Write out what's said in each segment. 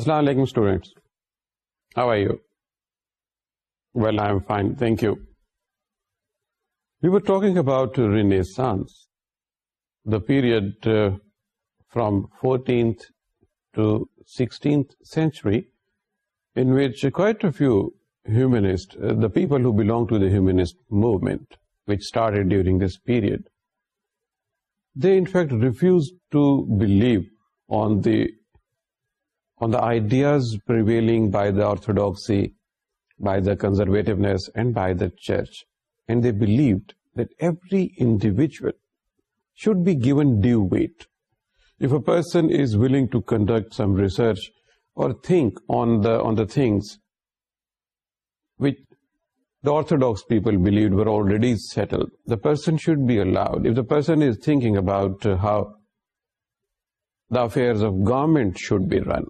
Assalamu alaikum students, how are you? Well, I am fine, thank you. We were talking about Renaissance, the period uh, from 14th to 16th century, in which quite a few humanists, uh, the people who belong to the humanist movement, which started during this period, they in fact refused to believe on the on the ideas prevailing by the orthodoxy, by the conservativeness, and by the church. And they believed that every individual should be given due weight. If a person is willing to conduct some research or think on the things which the Orthodox people believed were already settled, the person should be allowed. If the person is thinking about how the affairs of government should be run,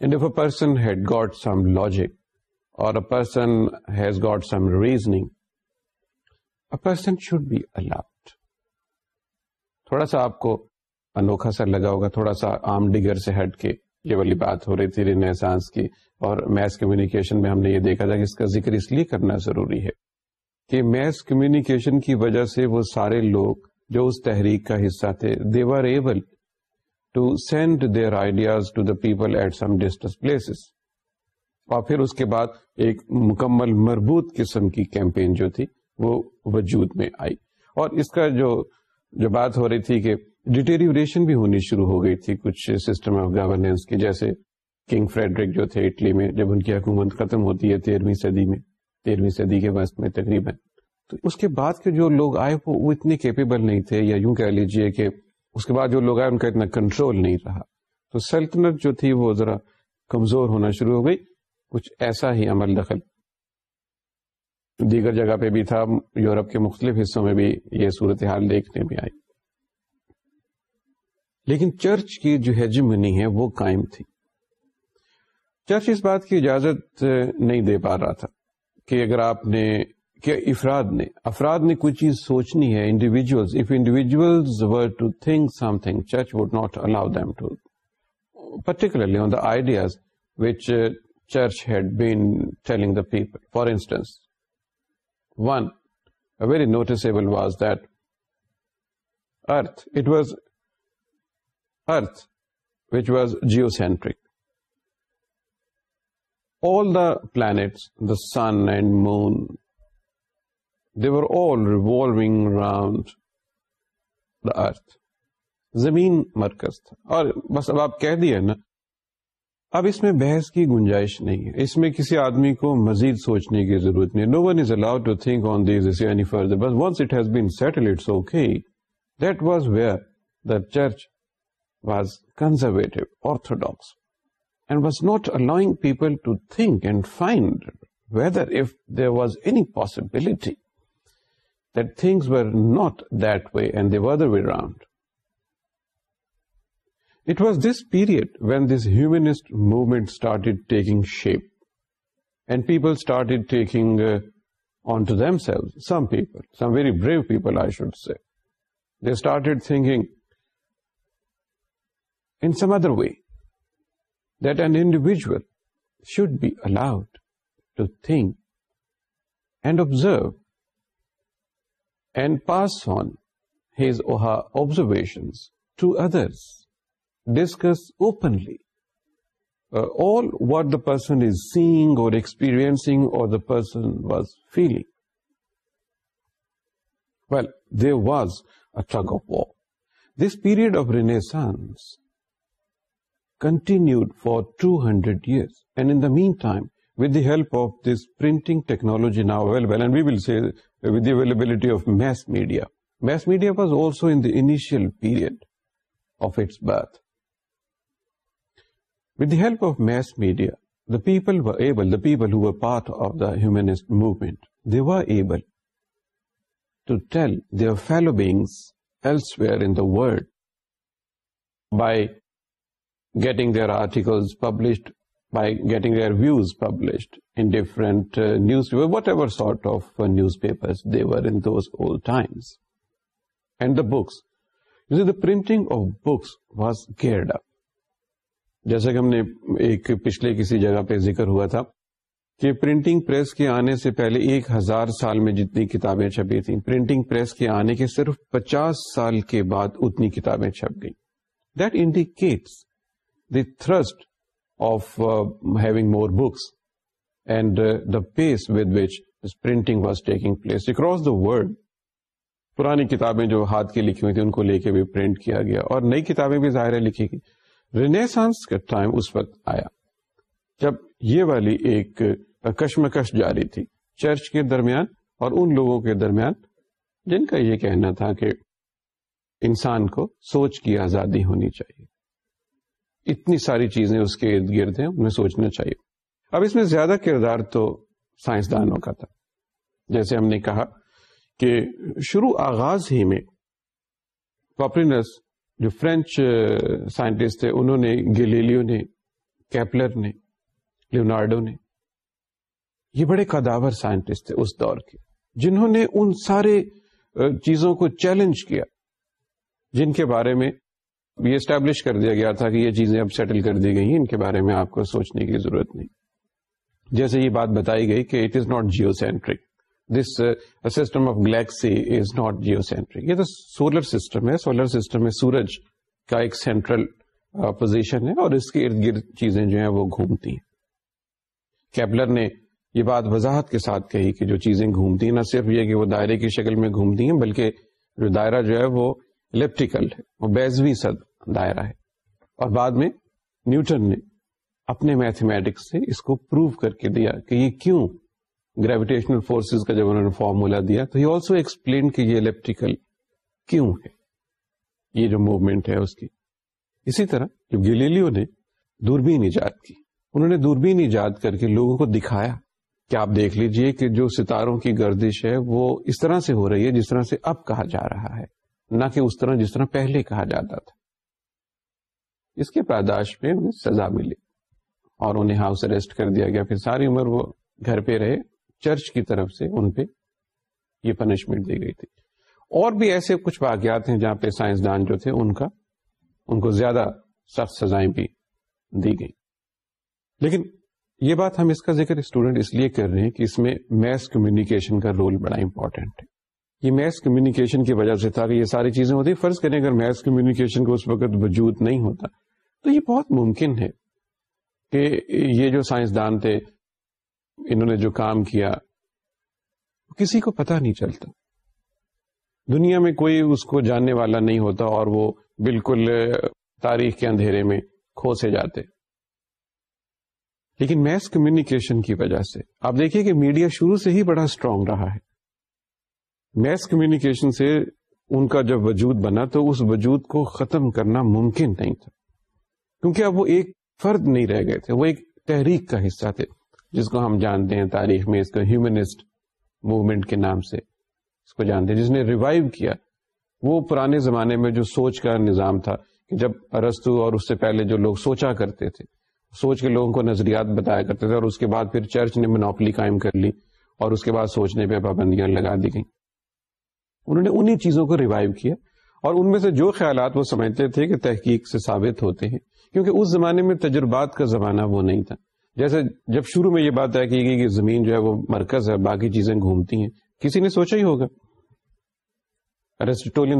تھوڑا سا آپ کو انوکھا سا لگا ہوگا تھوڑا سا آم ڈگر سے ہٹ کے یہ والی بات ہو رہی تھی رینسانس کی اور میس کمیونیکیشن میں ہم نے یہ دیکھا تھا کہ اس کا ذکر اس لیے کرنا ضروری ہے کہ میس کمیونیکیشن کی وجہ سے وہ سارے لوگ جو اس تحریک کا حصہ تھے they were able to send their ideas to the people at some distant places اور پھر اس کے بعد ایک مکمل مربوط قسم کی کیمپین جو تھی وہ وجود میں آئی اور اس کا جو جو بات ہو رہی تھی کہ ڈیٹیریوریشن بھی ہونی شروع ہو گئی تھی کچھ سسٹم آف گورننس کی جیسے کنگ فریڈرک جو تھے اٹلی میں جب ان کی حکومت ختم ہوتی ہے تیرہویں صدی میں تیرہویں صدی کے وسط میں تقریباً تو اس کے بعد کے جو لوگ آئے وہ اتنے کیپیبل نہیں تھے یا یوں کہہ لیجئے کہ اس کے بعد جو لوگ آئے ان کا اتنا کنٹرول نہیں رہا تو سلطنت جو تھی وہ ذرا کمزور ہونا شروع ہو گئی کچھ ایسا ہی عمل دخل دیگر جگہ پہ بھی تھا یورپ کے مختلف حصوں میں بھی یہ صورتحال دیکھنے میں آئی لیکن چرچ کی جو ہے ہے وہ قائم تھی چرچ اس بات کی اجازت نہیں دے پا رہا تھا کہ اگر آپ نے کہ افراد نے افراد نے کوئی چیز سوچنی ہے if were to think something church would not allow them to particularly on the ideas which church had been telling the people for instance one very noticeable was that earth it was earth which was geocentric all the planets, the sun and moon, they were all revolving round the earth زمین مرکز تھا اور بس اب آپ کہہ دیا نا اب اس میں بحث کی گنجائش نہیں ہے اس میں کسی آدمی کو مزید سوچنے کی ضرورت نہیں no one is allowed to think on these it has been settled it's okay that was where the church was conservative orthodox and was not allowing people to think and find whether if there was any possibility that things were not that way and they were the way around. It was this period when this humanist movement started taking shape and people started taking uh, onto themselves, some people, some very brave people I should say. They started thinking in some other way that an individual should be allowed to think and observe and pass on his or her observations to others. Discuss openly uh, all what the person is seeing or experiencing or the person was feeling. Well, there was a tug of war. This period of Renaissance continued for 200 years. And in the meantime, with the help of this printing technology now available, and we will say with the availability of mass media. Mass media was also in the initial period of its birth. With the help of mass media, the people who were part of the humanist movement, they were able to tell their fellow beings elsewhere in the world by getting their articles published newspaper uh, uh, جیسے کہ ہم نے ایک پچھلے کسی جگہ پہ ذکر ہوا تھا کہ پرنٹنگ پریس کے آنے سے پہلے ایک ہزار سال میں جتنی کتابیں چھپی تھیں پرنٹنگ پریس کے آنے کے صرف پچاس سال کے بعد اتنی کتابیں چھپ گئیں that indicates the thirst of having more books and the pace with which printing was taking place across the world. پرانی کتابیں جو ہاتھ کی لکھی ہوئی تھیں ان کو لے کے بھی پرنٹ کیا گیا اور نئی کتابیں بھی ظاہر ہے لکھی گئی رینیسانس کا ٹائم اس وقت آیا جب یہ والی ایک کشمکش جاری تھی چرچ کے درمیان اور ان لوگوں کے درمیان جن کا یہ کہنا تھا کہ انسان کو سوچ کی آزادی ہونی چاہیے اتنی ساری چیزیں اس کے ارد گرد ہیں انہیں سوچنا چاہیے اب اس میں زیادہ کردار تو سائنسدانوں کا تھا جیسے ہم نے کہا کہ شروع آغاز ہی میں پاپرینس جو فرینچ سائنٹسٹ تھے انہوں نے گلیلیو نے کیپلر نے لیونارڈو نے یہ بڑے قداور سائنٹسٹ تھے اس دور کے جنہوں نے ان سارے چیزوں کو چیلنج کیا جن کے بارے میں اسٹیبلش کر دیا گیا تھا کہ یہ چیزیں اب سیٹل کر دی گئی ہیں ان کے بارے میں آپ کو سوچنے کی ضرورت نہیں جیسے یہ بات بتائی گئی کہ it is not geocentric this system of galaxy is not geocentric یہ تو سولر سسٹم ہے سولر سسٹم میں سورج کا ایک سینٹرل پوزیشن uh, ہے اور اس کے ارد گرد چیزیں جو ہیں وہ گھومتی ہیں کیپلر نے یہ بات وضاحت کے ساتھ کہی کہ جو چیزیں گھومتی ہیں نہ صرف یہ کہ وہ دائرے کی شکل میں گھومتی ہیں بلکہ جو دائرہ جو ہے وہ الپٹیکل ہے وہ بیزوی سد دائرہ ہے اور بعد میں نیوٹن نے اپنے میتھمیٹکس سے اس کو پروو کر کے دیا کہ یہ کیوں گریویٹیشنل فورسز کا جب انہوں نے فارمولا دیا تو یہ آلسو ایکسپلین کہ یہ الیپٹیکل کیوں ہے یہ جو موومینٹ ہے اس کی اسی طرح جب گلیلو نے دوربین ایجاد کی انہوں نے دوربین ایجاد کر کے لوگوں کو دکھایا کہ آپ دیکھ لیجئے کہ جو ستاروں کی گردش ہے وہ اس طرح سے ہو رہی ہے جس طرح سے اب کہا جا رہا ہے نہ کہ اس طرح جس طرح پہلے کہا جاتا تھا اس کے پاداش پہ انہیں سزا ملی اور انہیں ہاؤس اریسٹ کر دیا گیا پھر ساری عمر وہ گھر پہ رہے چرچ کی طرف سے ان پہ یہ پنشمنٹ دی گئی تھی اور بھی ایسے کچھ واقعات ہیں جہاں پہ سائنسدان جو تھے ان کا ان کو زیادہ سخت سزائیں بھی دی گئی لیکن یہ بات ہم اس کا ذکر اسٹوڈنٹ اس لیے کر رہے ہیں کہ اس میں میس کمیونیکیشن کا رول بڑا امپورٹینٹ ہے یہ میس کمیونیکیشن کی وجہ سے تھا یہ ساری چیزیں ہوتی فرض کریں اگر میس کمیونیکیشن کو اس وقت وجود نہیں ہوتا تو یہ بہت ممکن ہے کہ یہ جو سائنسدان تھے انہوں نے جو کام کیا کسی کو پتہ نہیں چلتا دنیا میں کوئی اس کو جاننے والا نہیں ہوتا اور وہ بالکل تاریخ کے اندھیرے میں کھو سے جاتے لیکن میس کمیونیکیشن کی وجہ سے آپ دیکھیے کہ میڈیا شروع سے ہی بڑا اسٹرانگ رہا ہے میس کمیونیکیشن سے ان کا جب وجود بنا تو اس وجود کو ختم کرنا ممکن نہیں تھا کیونکہ اب وہ ایک فرد نہیں رہ گئے تھے وہ ایک تحریک کا حصہ تھے جس کو ہم جانتے ہیں تاریخ میں اس کو ہیومنسٹ موومنٹ کے نام سے اس کو جانتے ہیں جس نے ریوائو کیا وہ پرانے زمانے میں جو سوچ کا نظام تھا کہ جب ارستو اور اس سے پہلے جو لوگ سوچا کرتے تھے سوچ کے لوگوں کو نظریات بتایا کرتے تھے اور اس کے بعد پھر چرچ نے منوپلی قائم کر لی اور اس کے بعد سوچنے پہ پابندیاں لگا دی گئیں انہوں نے انہی چیزوں کو ریوائو کیا اور ان میں سے جو خیالات وہ سمجھتے تھے کہ تحقیق سے ثابت ہوتے ہیں کیونکہ اس زمانے میں تجربات کا زمانہ وہ نہیں تھا جیسے جب شروع میں یہ بات طے کی گئی کہ زمین جو ہے وہ مرکز ہے باقی چیزیں گھومتی ہیں کسی نے سوچا ہی ہوگا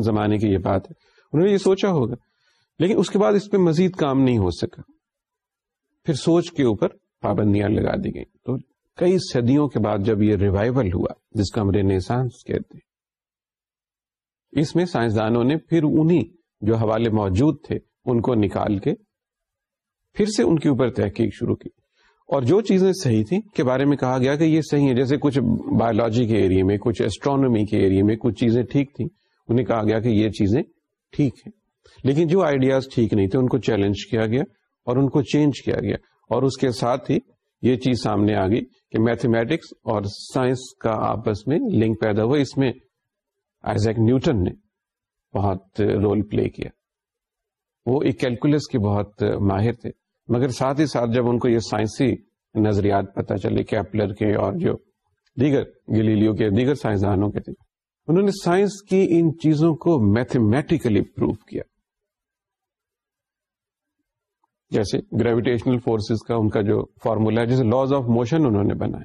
زمانے کی یہ بات ہے انہوں نے یہ سوچا ہوگا لیکن اس کے بعد اس پہ مزید کام نہیں ہو سکا پھر سوچ کے اوپر پابندیاں لگا دی گئیں کئی صدیوں کے بعد جب یہ ریوائول ہوا جس کا ہم رینسانس کہتے ہیں اس میں سائنسدانوں نے پھر انہی جو حوالے موجود تھے ان کو نکال کے پھر سے ان کے اوپر تحقیق شروع کی اور جو چیزیں صحیح تھیں کے بارے میں کہا گیا کہ یہ صحیح ہے جیسے کچھ بایولوجی کے ایریے میں کچھ ایسٹرانومی کے ایریے میں کچھ چیزیں ٹھیک تھیں انہیں کہا گیا کہ یہ چیزیں ٹھیک ہیں لیکن جو آئیڈیاز ٹھیک نہیں تھے ان کو چیلنج کیا گیا اور ان کو چینج کیا گیا اور اس کے ساتھ ہی یہ چیز سامنے آ گئی کہ میتھمیٹکس اور سائنس کا آپس میں لنک پیدا ہوا اس میں آئزیک نیوٹن نے بہت رول پلے کیا وہ ایک کیلکولس کے بہت ماہر تھے مگر ساتھ ہی ساتھ جب ان کو یہ سائنسی نظریات پتہ چلے کیپلر کے اور جو دیگر گلیلیوں کے دیگر سائنسدانوں کے تھے انہوں نے سائنس کی ان چیزوں کو میتھمیٹیکلی پروف کیا جیسے گریویٹیشنل فورسز کا ان کا جو فارمولا ہے جیسے لاز آف موشن انہوں نے بنائے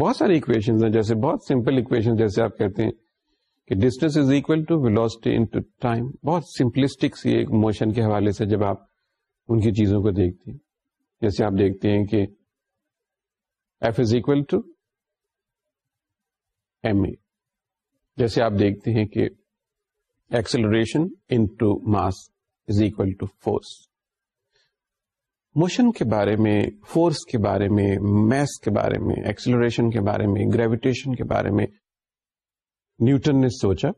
بہت ساری اکویشن جیسے بہت سمپل اکویشن جیسے آپ کہتے ہیں کہ distance is equal to velocity time بہت سمپلسٹک سی ایک موشن کے حوالے سے جب آپ ان کی چیزوں کو دیکھتے ہیں جیسے آپ دیکھتے ہیں کہ F is equal to M A جیسے آپ دیکھتے ہیں کہ acceleration into mass is equal to force motion کے بارے میں فورس کے بارے میں میس کے بارے میں ایکسلوریشن کے بارے میں گریویٹیشن کے بارے میں نیوٹن نے سوچا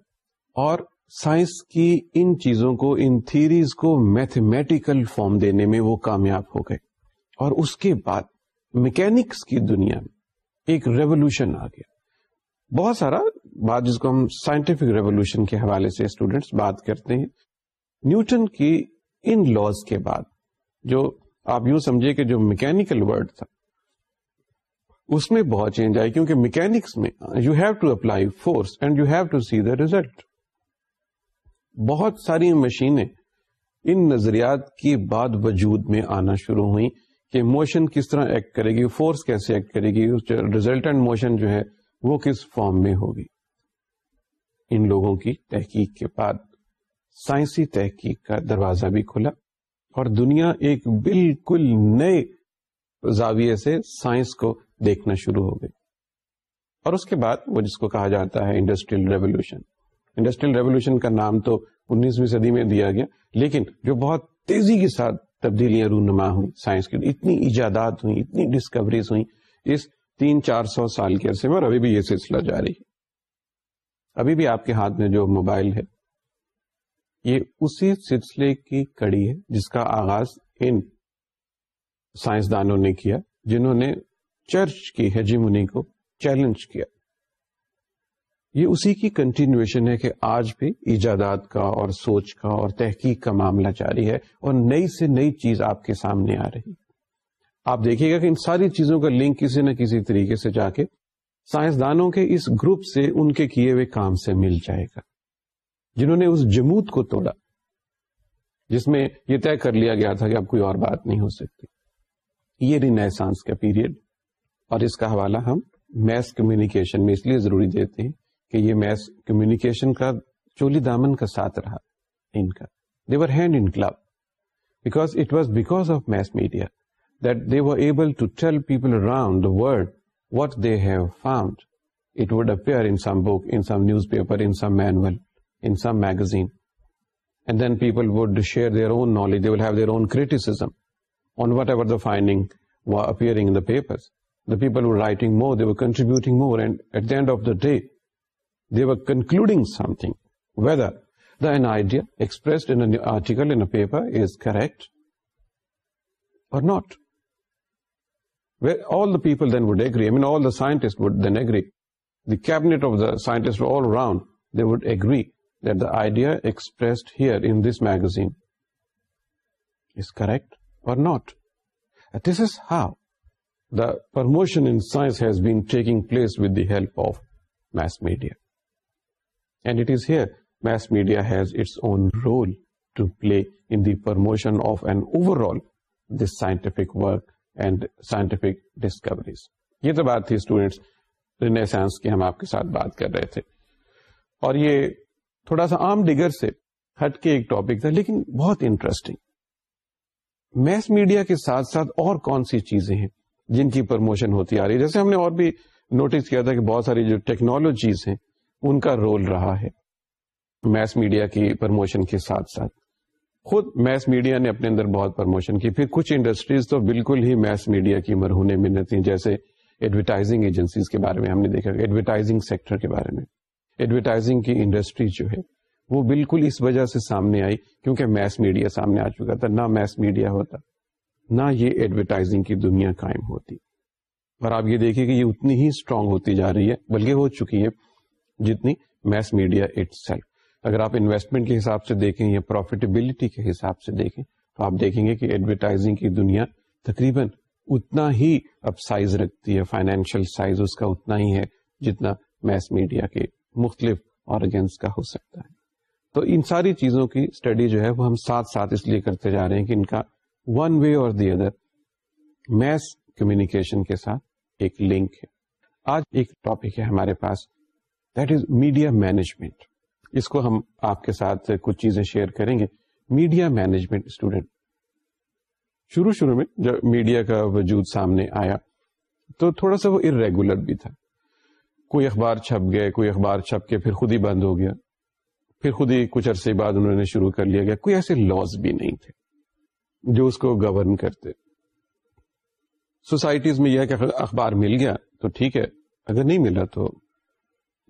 اور سائنس کی ان چیزوں کو ان تھیریز کو میتھمیٹیکل فارم دینے میں وہ کامیاب ہو گئے اور اس کے بعد میکینکس کی دنیا میں ایک ریولوشن آ گیا بہت سارا بات جس کو ہم سائنٹیفک ریولوشن کے حوالے سے اسٹوڈینٹس بات کرتے ہیں نیوٹن کی ان لاس کے بعد جو آپ یوں سمجھے کہ جو میکینکل ورڈ تھا اس میں بہت چینج آئی کیونکہ میکینکس میں you have to apply force and you have to see the result بہت ساری مشینیں ان نظریات بعد وجود میں آنا شروع ہوئی کہ موشن کس طرح ایکٹ کرے گی فورس کیسے ایکٹ کرے گی ریزلٹنٹ موشن جو ہے وہ کس فارم میں ہوگی ان لوگوں کی تحقیق کے بعد سائنسی تحقیق کا دروازہ بھی کھلا اور دنیا ایک بالکل نئے زاویے سے سائنس کو دیکھنا شروع ہو گئی اور اس کے بعد وہ جس کو کہا جاتا ہے انڈسٹریل ریولیوشن انڈسٹریل ریولیوشن کا نام تو انیسویں صدی میں دیا گیا لیکن جو بہت تیزی کے ساتھ تبدیلیاں رونما ہوئی سائنس کی اتنی ایجادات ہوئی اتنی ڈسکوریز ہوئی اس تین چار سو سال کے عرصے میں اور ابھی بھی یہ سلسلہ جاری ہے ابھی بھی آپ کے ہاتھ میں جو موبائل ہے یہ اسی سلسلے کی کڑی ہے جس کا آغاز ان سائنسدانوں نے کیا جنہوں نے چرچ کی ہیجیمنی کو چیلنج کیا یہ اسی کی کنٹینویشن ہے کہ آج بھی ایجادات کا اور سوچ کا اور تحقیق کا معاملہ جاری ہے اور نئی سے نئی چیز آپ کے سامنے آ رہی آپ دیکھیے گا کہ ان ساری چیزوں کا لنک کسی نہ کسی طریقے سے جا کے سائنسدانوں کے اس گروپ سے ان کے کیے ہوئے کام سے مل جائے گا جنہوں نے اس جمود کو توڑا جس میں یہ طے کر لیا گیا تھا کہ اب کوئی اور بات نہیں ہو سکتی یہ نہیں نئے کا پیریڈ اور اس کا حوالہ ہم میس کمیونیکیشن میں اس لیے ضروری دیتے ہیں کہ یہ میس کمیونیکیشن کا چولی دامن کا ساتھ رہا ان کا were hand in glove because it was because of mass media that they were able to tell people around the world what they have found it would appear in some book in some newspaper in some manual in some magazine and then people would share their own knowledge they will have their own criticism on whatever the finding were appearing in the papers. People و writing more contributing more and at دینڈ of the day they are concluding کریپل دین وگریٹس ویگری کی would a great داڈیا this is how promotion in science has been taking place with the help of math media and here media has its own role play in promotion of and over all this scientific work scientific discoveries یہ تو بات تھی students کی ہم آپ کے ساتھ بات کر رہے تھے اور یہ تھوڑا سا عام ڈگر سے ہٹ کے ایک ٹاپک تھا لیکن بہت انٹرسٹنگ میتھس میڈیا کے ساتھ ساتھ اور کون سی چیزیں ہیں جن کی پرموشن ہوتی آ رہی ہے جیسے ہم نے اور بھی نوٹس کیا تھا کہ بہت ساری جو ٹیکنالوجیز ہیں ان کا رول رہا ہے میس میڈیا کی پرموشن کے ساتھ ساتھ خود میس میڈیا نے اپنے اندر بہت پرموشن کی پھر کچھ انڈسٹریز تو بالکل ہی میس میڈیا کی میں رہتی ہیں جیسے ایڈورٹائزنگ ایجنسیز کے بارے میں ہم نے دیکھا ایڈورٹائزنگ سیکٹر کے بارے میں ایڈورٹائزنگ کی انڈسٹری جو ہے وہ بالکل اس وجہ سے سامنے آئی کیونکہ میس میڈیا سامنے آ چکا تھا نہ میس میڈیا ہوتا نہ یہ ایڈورٹائزنگ کی دنیا قائم ہوتی اور آپ یہ دیکھیے کہ یہ اتنی ہی اسٹرانگ ہوتی جا رہی ہے بلکہ ہو چکی ہے جتنی میس میڈیا اٹ سیلف اگر آپ انویسٹمنٹ کے حساب سے دیکھیں یا پروفیٹیبلٹی کے حساب سے دیکھیں تو آپ دیکھیں گے کہ ایڈورٹائزنگ کی دنیا تقریباً اتنا ہی اب سائز رکھتی ہے فائنینشیل سائز اس کا اتنا ہی ہے جتنا میس میڈیا کے مختلف آرگنس کا ہو سکتا ہے تو ان ساری چیزوں کی اسٹڈی جو ہے وہ ہم ساتھ ساتھ اس لیے کرتے جا رہے ہیں کہ ان کا ون وے اور دی ادر میس کمیونیکیشن کے ساتھ ایک لنک ہے آج ایک ٹاپک ہے ہمارے پاس دیٹ از میڈیا مینجمنٹ اس کو ہم آپ کے ساتھ کچھ چیزیں شیئر کریں گے میڈیا مینجمنٹ اسٹوڈینٹ شروع شروع میں جب میڈیا کا وجود سامنے آیا تو تھوڑا سا وہ ارریگولر بھی تھا کوئی اخبار چھپ گئے کوئی اخبار چھپ کے پھر خود ہی بند ہو گیا پھر خود ہی کچھ عرصے بعد انہوں نے شروع کر لیا گیا کوئی ایسے لاس بھی نہیں تھے جو اس کو گورن کرتے سوسائٹیز میں یہ ہے کہ اخبار مل گیا تو ٹھیک ہے اگر نہیں ملا تو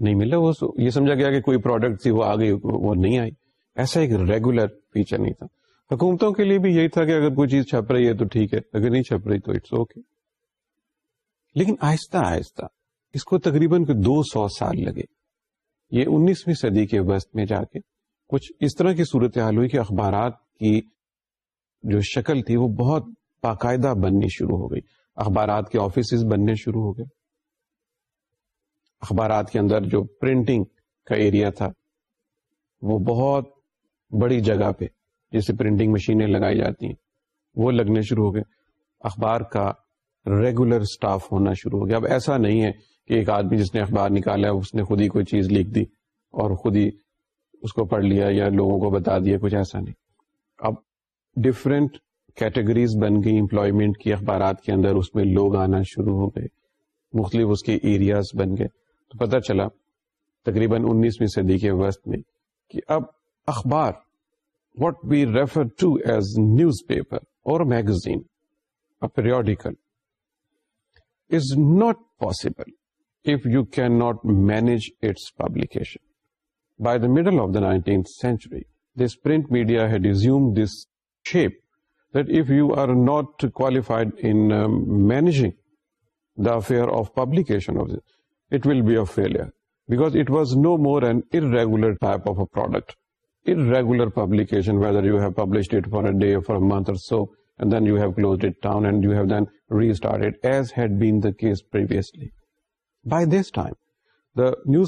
نہیں ملا وہ یہ سمجھا گیا کہ کوئی پروڈکٹ تھی وہ وہ آ گئی نہیں آئی ایسا ایک ریگولر فیچر نہیں تھا حکومتوں کے لیے بھی یہی تھا کہ اگر کوئی چیز چھپ رہی ہے تو ٹھیک ہے اگر نہیں چھپ رہی تو اٹس اوکے لیکن آہستہ آہستہ اس کو تقریباً دو سو سال لگے یہ انیسویں صدی کے وسط میں جا کے کچھ اس طرح کی صورتحال ہوئی کہ اخبارات کی جو شکل تھی وہ بہت باقاعدہ بننی شروع ہو گئی اخبارات کے آفیسز بننے شروع ہو گئے اخبارات کے اندر جو پرنٹنگ کا ایریا تھا وہ بہت بڑی جگہ پہ جیسے پرنٹنگ مشینیں لگائی جاتی ہیں وہ لگنے شروع ہو گئے اخبار کا ریگولر سٹاف ہونا شروع ہو گیا اب ایسا نہیں ہے کہ ایک آدمی جس نے اخبار نکالا اس نے خود ہی کوئی چیز لکھ دی اور خود ہی اس کو پڑھ لیا یا لوگوں کو بتا دیا کچھ ایسا نہیں اب ڈفرینٹ کیٹیگریز بن گئی امپلائمنٹ کی اخبارات کے اندر اس میں لوگ آنا شروع ہو گئے مختلف اس کے ایریاز بن گئے تو پتہ چلا تقریباً انیسویں صدی کے وسط میں کہ اب اخبار what we refer to as newspaper اور magazine periodical is not possible if you can not manage its publication by the middle of the nineteenth century this print media resume this day news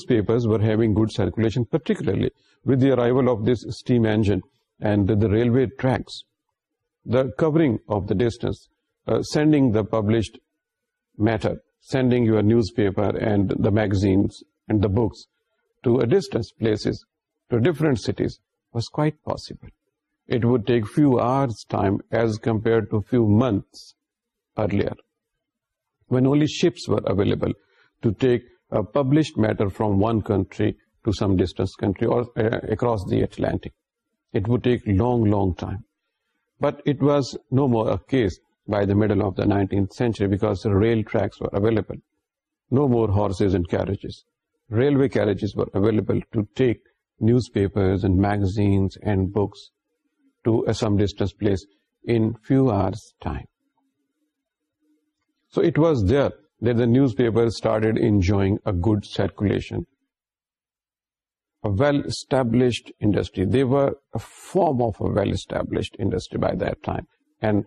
پیپرشنرلیت this steam engine and the railway tracks the coverage of the distance sending the published matter sending your newspaper and the magazines place was کو ships were available published matter from one country to some distance across the Atlantic but was no more by the middle of the century book rail ٹریکلبل no more horses and کی railway carriages available to take newspaper magazines and books to um distance place so it was there the news papered انگ a good circulation well established industry they were form of a well established industry by that time and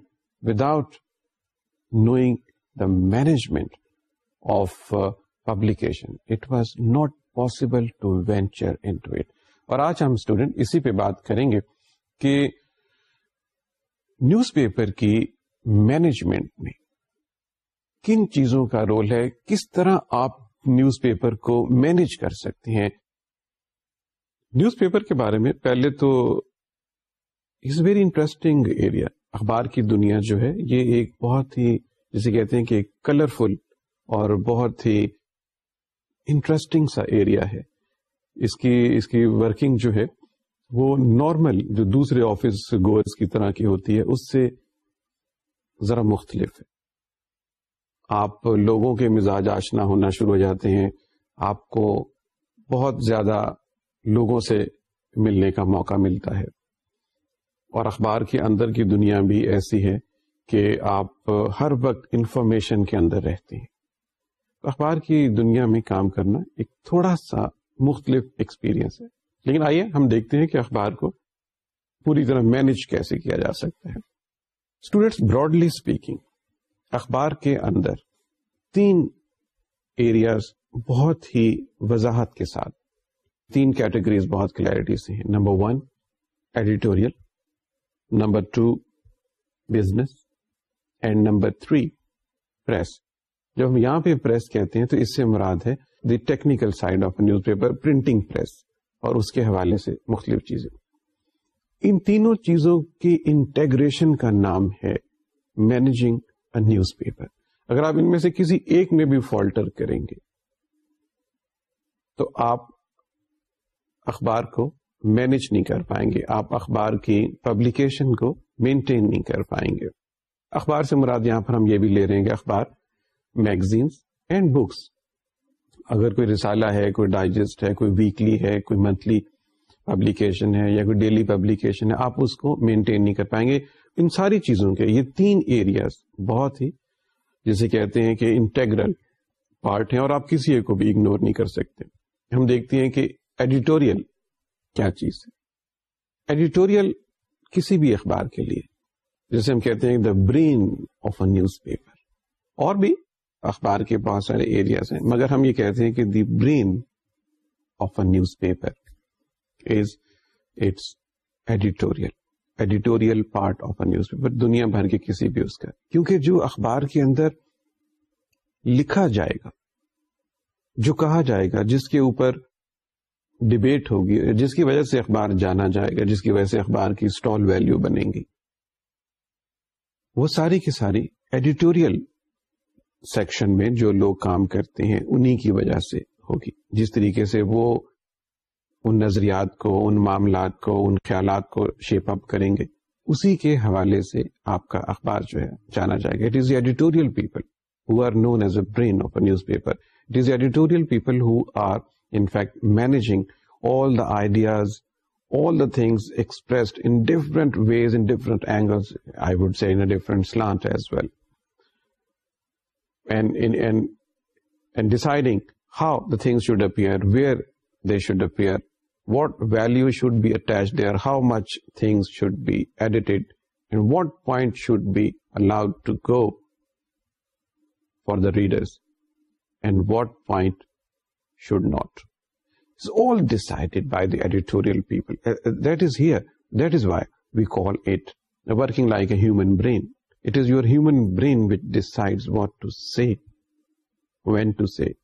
without knowing the management of publication it was not possible to venture into it اور آج ہم student اسی پہ بات کریں گے کہ news paper کی مینجمنٹ میں کن چیزوں کا رول ہے کس طرح آپ نیوز پیپر کو مینج کر سکتے ہیں نیوز پیپر کے بارے میں پہلے تو از ویری انٹرسٹنگ ایریا اخبار کی دنیا جو ہے یہ ایک بہت ہی جسے کہتے ہیں کہ کلرفل اور بہت ہی انٹرسٹنگ سا ایریا ہے اس کی اس کی ورکنگ جو ہے وہ نارمل جو دوسرے آفس گوئرس کی طرح کی ہوتی ہے اس سے ذرا مختلف ہے آپ لوگوں کے مزاج آشنا ہونا شروع ہو جاتے ہیں آپ کو بہت زیادہ لوگوں سے ملنے کا موقع ملتا ہے اور اخبار کے اندر کی دنیا بھی ایسی ہے کہ آپ ہر وقت انفارمیشن کے اندر رہتے ہیں اخبار کی دنیا میں کام کرنا ایک تھوڑا سا مختلف ایکسپیرئنس ہے لیکن آئیے ہم دیکھتے ہیں کہ اخبار کو پوری طرح مینج کیسے کیا جا سکتا ہے اسٹوڈینٹس براڈلی اسپیکنگ اخبار کے اندر تین ایریاز بہت ہی وضاحت کے ساتھ تین کیٹیگریز بہت کلیئرٹی سے ہیں number one editorial number two business and number three press جب ہم یہاں پہ پریس کہتے ہیں تو اس سے مراد ہے the technical side of newspaper printing press اور اس کے حوالے سے مختلف چیزیں ان تینوں چیزوں کی انٹیگریشن کا نام ہے مینجنگ نیوز پیپر اگر آپ ان میں سے کسی ایک میں بھی فالٹر کریں گے تو آپ اخبار کو مینج نہیں کر پائیں گے آپ اخبار کی پبلیکیشن کو مینٹین نہیں کر پائیں گے اخبار سے مراد یہاں پر ہم یہ بھی لے رہے ہیں کہ اخبار میگزینس اینڈ بکس اگر کوئی رسالہ ہے کوئی ڈائجسٹ ہے کوئی ویکلی ہے کوئی منتھلی پبلیکیشن ہے یا کوئی ڈیلی پبلیکیشن ہے آپ اس کو مینٹین نہیں کر پائیں گے ان ساری چیزوں کے یہ تین ایریاز بہت ہی جیسے کہتے ہیں کہ انٹیگرل پارٹ ہیں اور آپ کسی ایک کو بھی اگنور نہیں کر سکتے ہم دیکھتے ہیں کہ ایڈیٹوریل کیا چیز ہے ایڈیٹوریل کسی بھی اخبار کے لیے جیسے ہم کہتے ہیں the brain of a newspaper اور بھی اخبار کے بہت سارے ایریاز ہیں مگر ہم یہ کہتے ہیں کہ the brain of a newspaper is it's editorial editorial part of a newspaper دنیا بھر کے کسی بھی اس کا کیونکہ جو اخبار کے اندر لکھا جائے گا جو کہا جائے گا جس کے اوپر ڈبیٹ ہوگی جس کی وجہ سے اخبار جانا جائے گا جس کی وجہ سے اخبار کی اسٹال ویلو بنے گی وہ ساری کی ساری ایڈیٹوریل سیکشن میں جو لوگ کام کرتے ہیں انہی کی وجہ سے ہوگی جس طریقے سے وہ ان نظریات کو ان معاملات کو ان خیالات کو شیپ اپ کریں گے اسی کے حوالے سے آپ کا اخبار جو ہے جانا جائے گا it is editorial people who are known as a brain of a newspaper it is editorial people who are share what value should be attach they how much thing should be edit what point should be allowed to go for the readers should not. It's all decided by the editorial people. Uh, uh, that is here. That is why we call it working like a human brain. It is your human brain which decides what to say, when to say,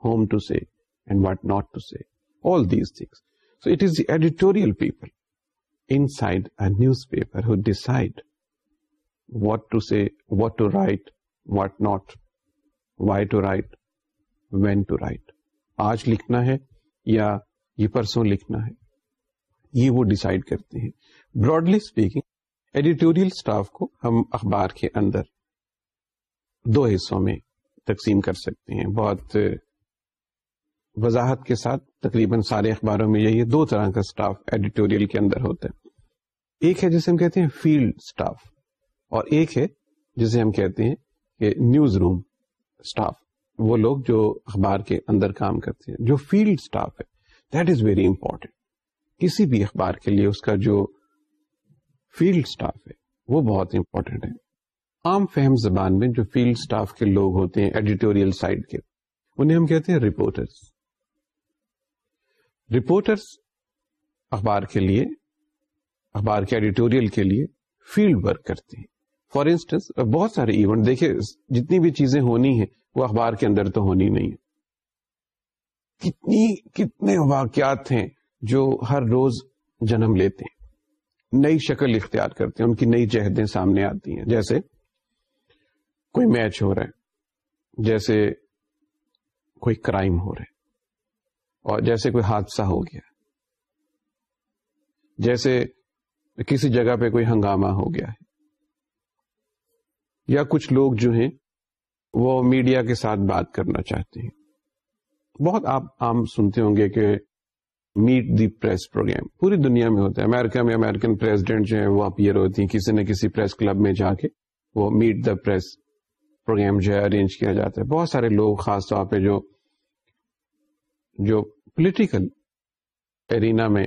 whom to say, and what not to say. All these things. So it is the editorial people inside a newspaper who decide what to say, what to write, what not, why to write, when to write. آج لکھنا ہے یا یہ پرسوں لکھنا ہے یہ وہ ڈیسائڈ کرتے ہیں براڈلی اسپیکنگ ایڈیٹوریل اسٹاف کو ہم اخبار کے اندر دو حصوں میں تقسیم کر سکتے ہیں بہت وضاحت کے ساتھ تقریباً سارے اخباروں میں یہی دو طرح کا اسٹاف ایڈیٹوریل کے اندر ہوتا ہے ایک ہے جسے ہم کہتے ہیں فیلڈ اسٹاف اور ایک ہے جسے ہم کہتے ہیں کہ نیوز روم اسٹاف وہ لوگ جو اخبار کے اندر کام کرتے ہیں جو فیلڈ اسٹاف ہے دیٹ از ویری امپورٹینٹ کسی بھی اخبار کے لیے اس کا جو فیلڈ اسٹاف ہے وہ بہت امپورٹینٹ ہے عام فہم زبان میں جو فیلڈ اسٹاف کے لوگ ہوتے ہیں ایڈیٹوریل سائڈ کے انہیں ہم کہتے ہیں رپورٹرس رپورٹرس اخبار کے لیے اخبار کے ایڈیٹوریل کے لیے فیلڈ ورک کرتے ہیں فار انسٹنس بہت سارے ایونٹ دیکھے جتنی بھی چیزیں ہونی ہیں وہ اخبار کے اندر تو ہونی نہیں کتنی کتنے واقعات ہیں جو ہر روز جنم لیتے ہیں نئی شکل اختیار کرتے ہیں ان کی نئی جہدیں سامنے آتی ہیں جیسے کوئی میچ ہو رہا ہے جیسے کوئی کرائم ہو رہا ہے اور جیسے کوئی حادثہ ہو گیا جیسے کسی جگہ پہ کوئی ہنگامہ ہو گیا ہے یا کچھ لوگ جو ہیں وہ میڈیا کے ساتھ بات کرنا چاہتے ہیں بہت آپ عام سنتے ہوں گے کہ میٹ دی پریس پروگرام پوری دنیا میں ہوتا ہے امیرکا میں امیرکن پریزیڈنٹ جو ہیں وہ اپیئر ہوتی ہیں کسی نہ کسی پریس کلب میں جا کے وہ میٹ دا پریس پروگرام جو ہے ارینج کیا جاتا ہے بہت سارے لوگ خاص طور پہ جو جو پولیٹیکل ایرینا میں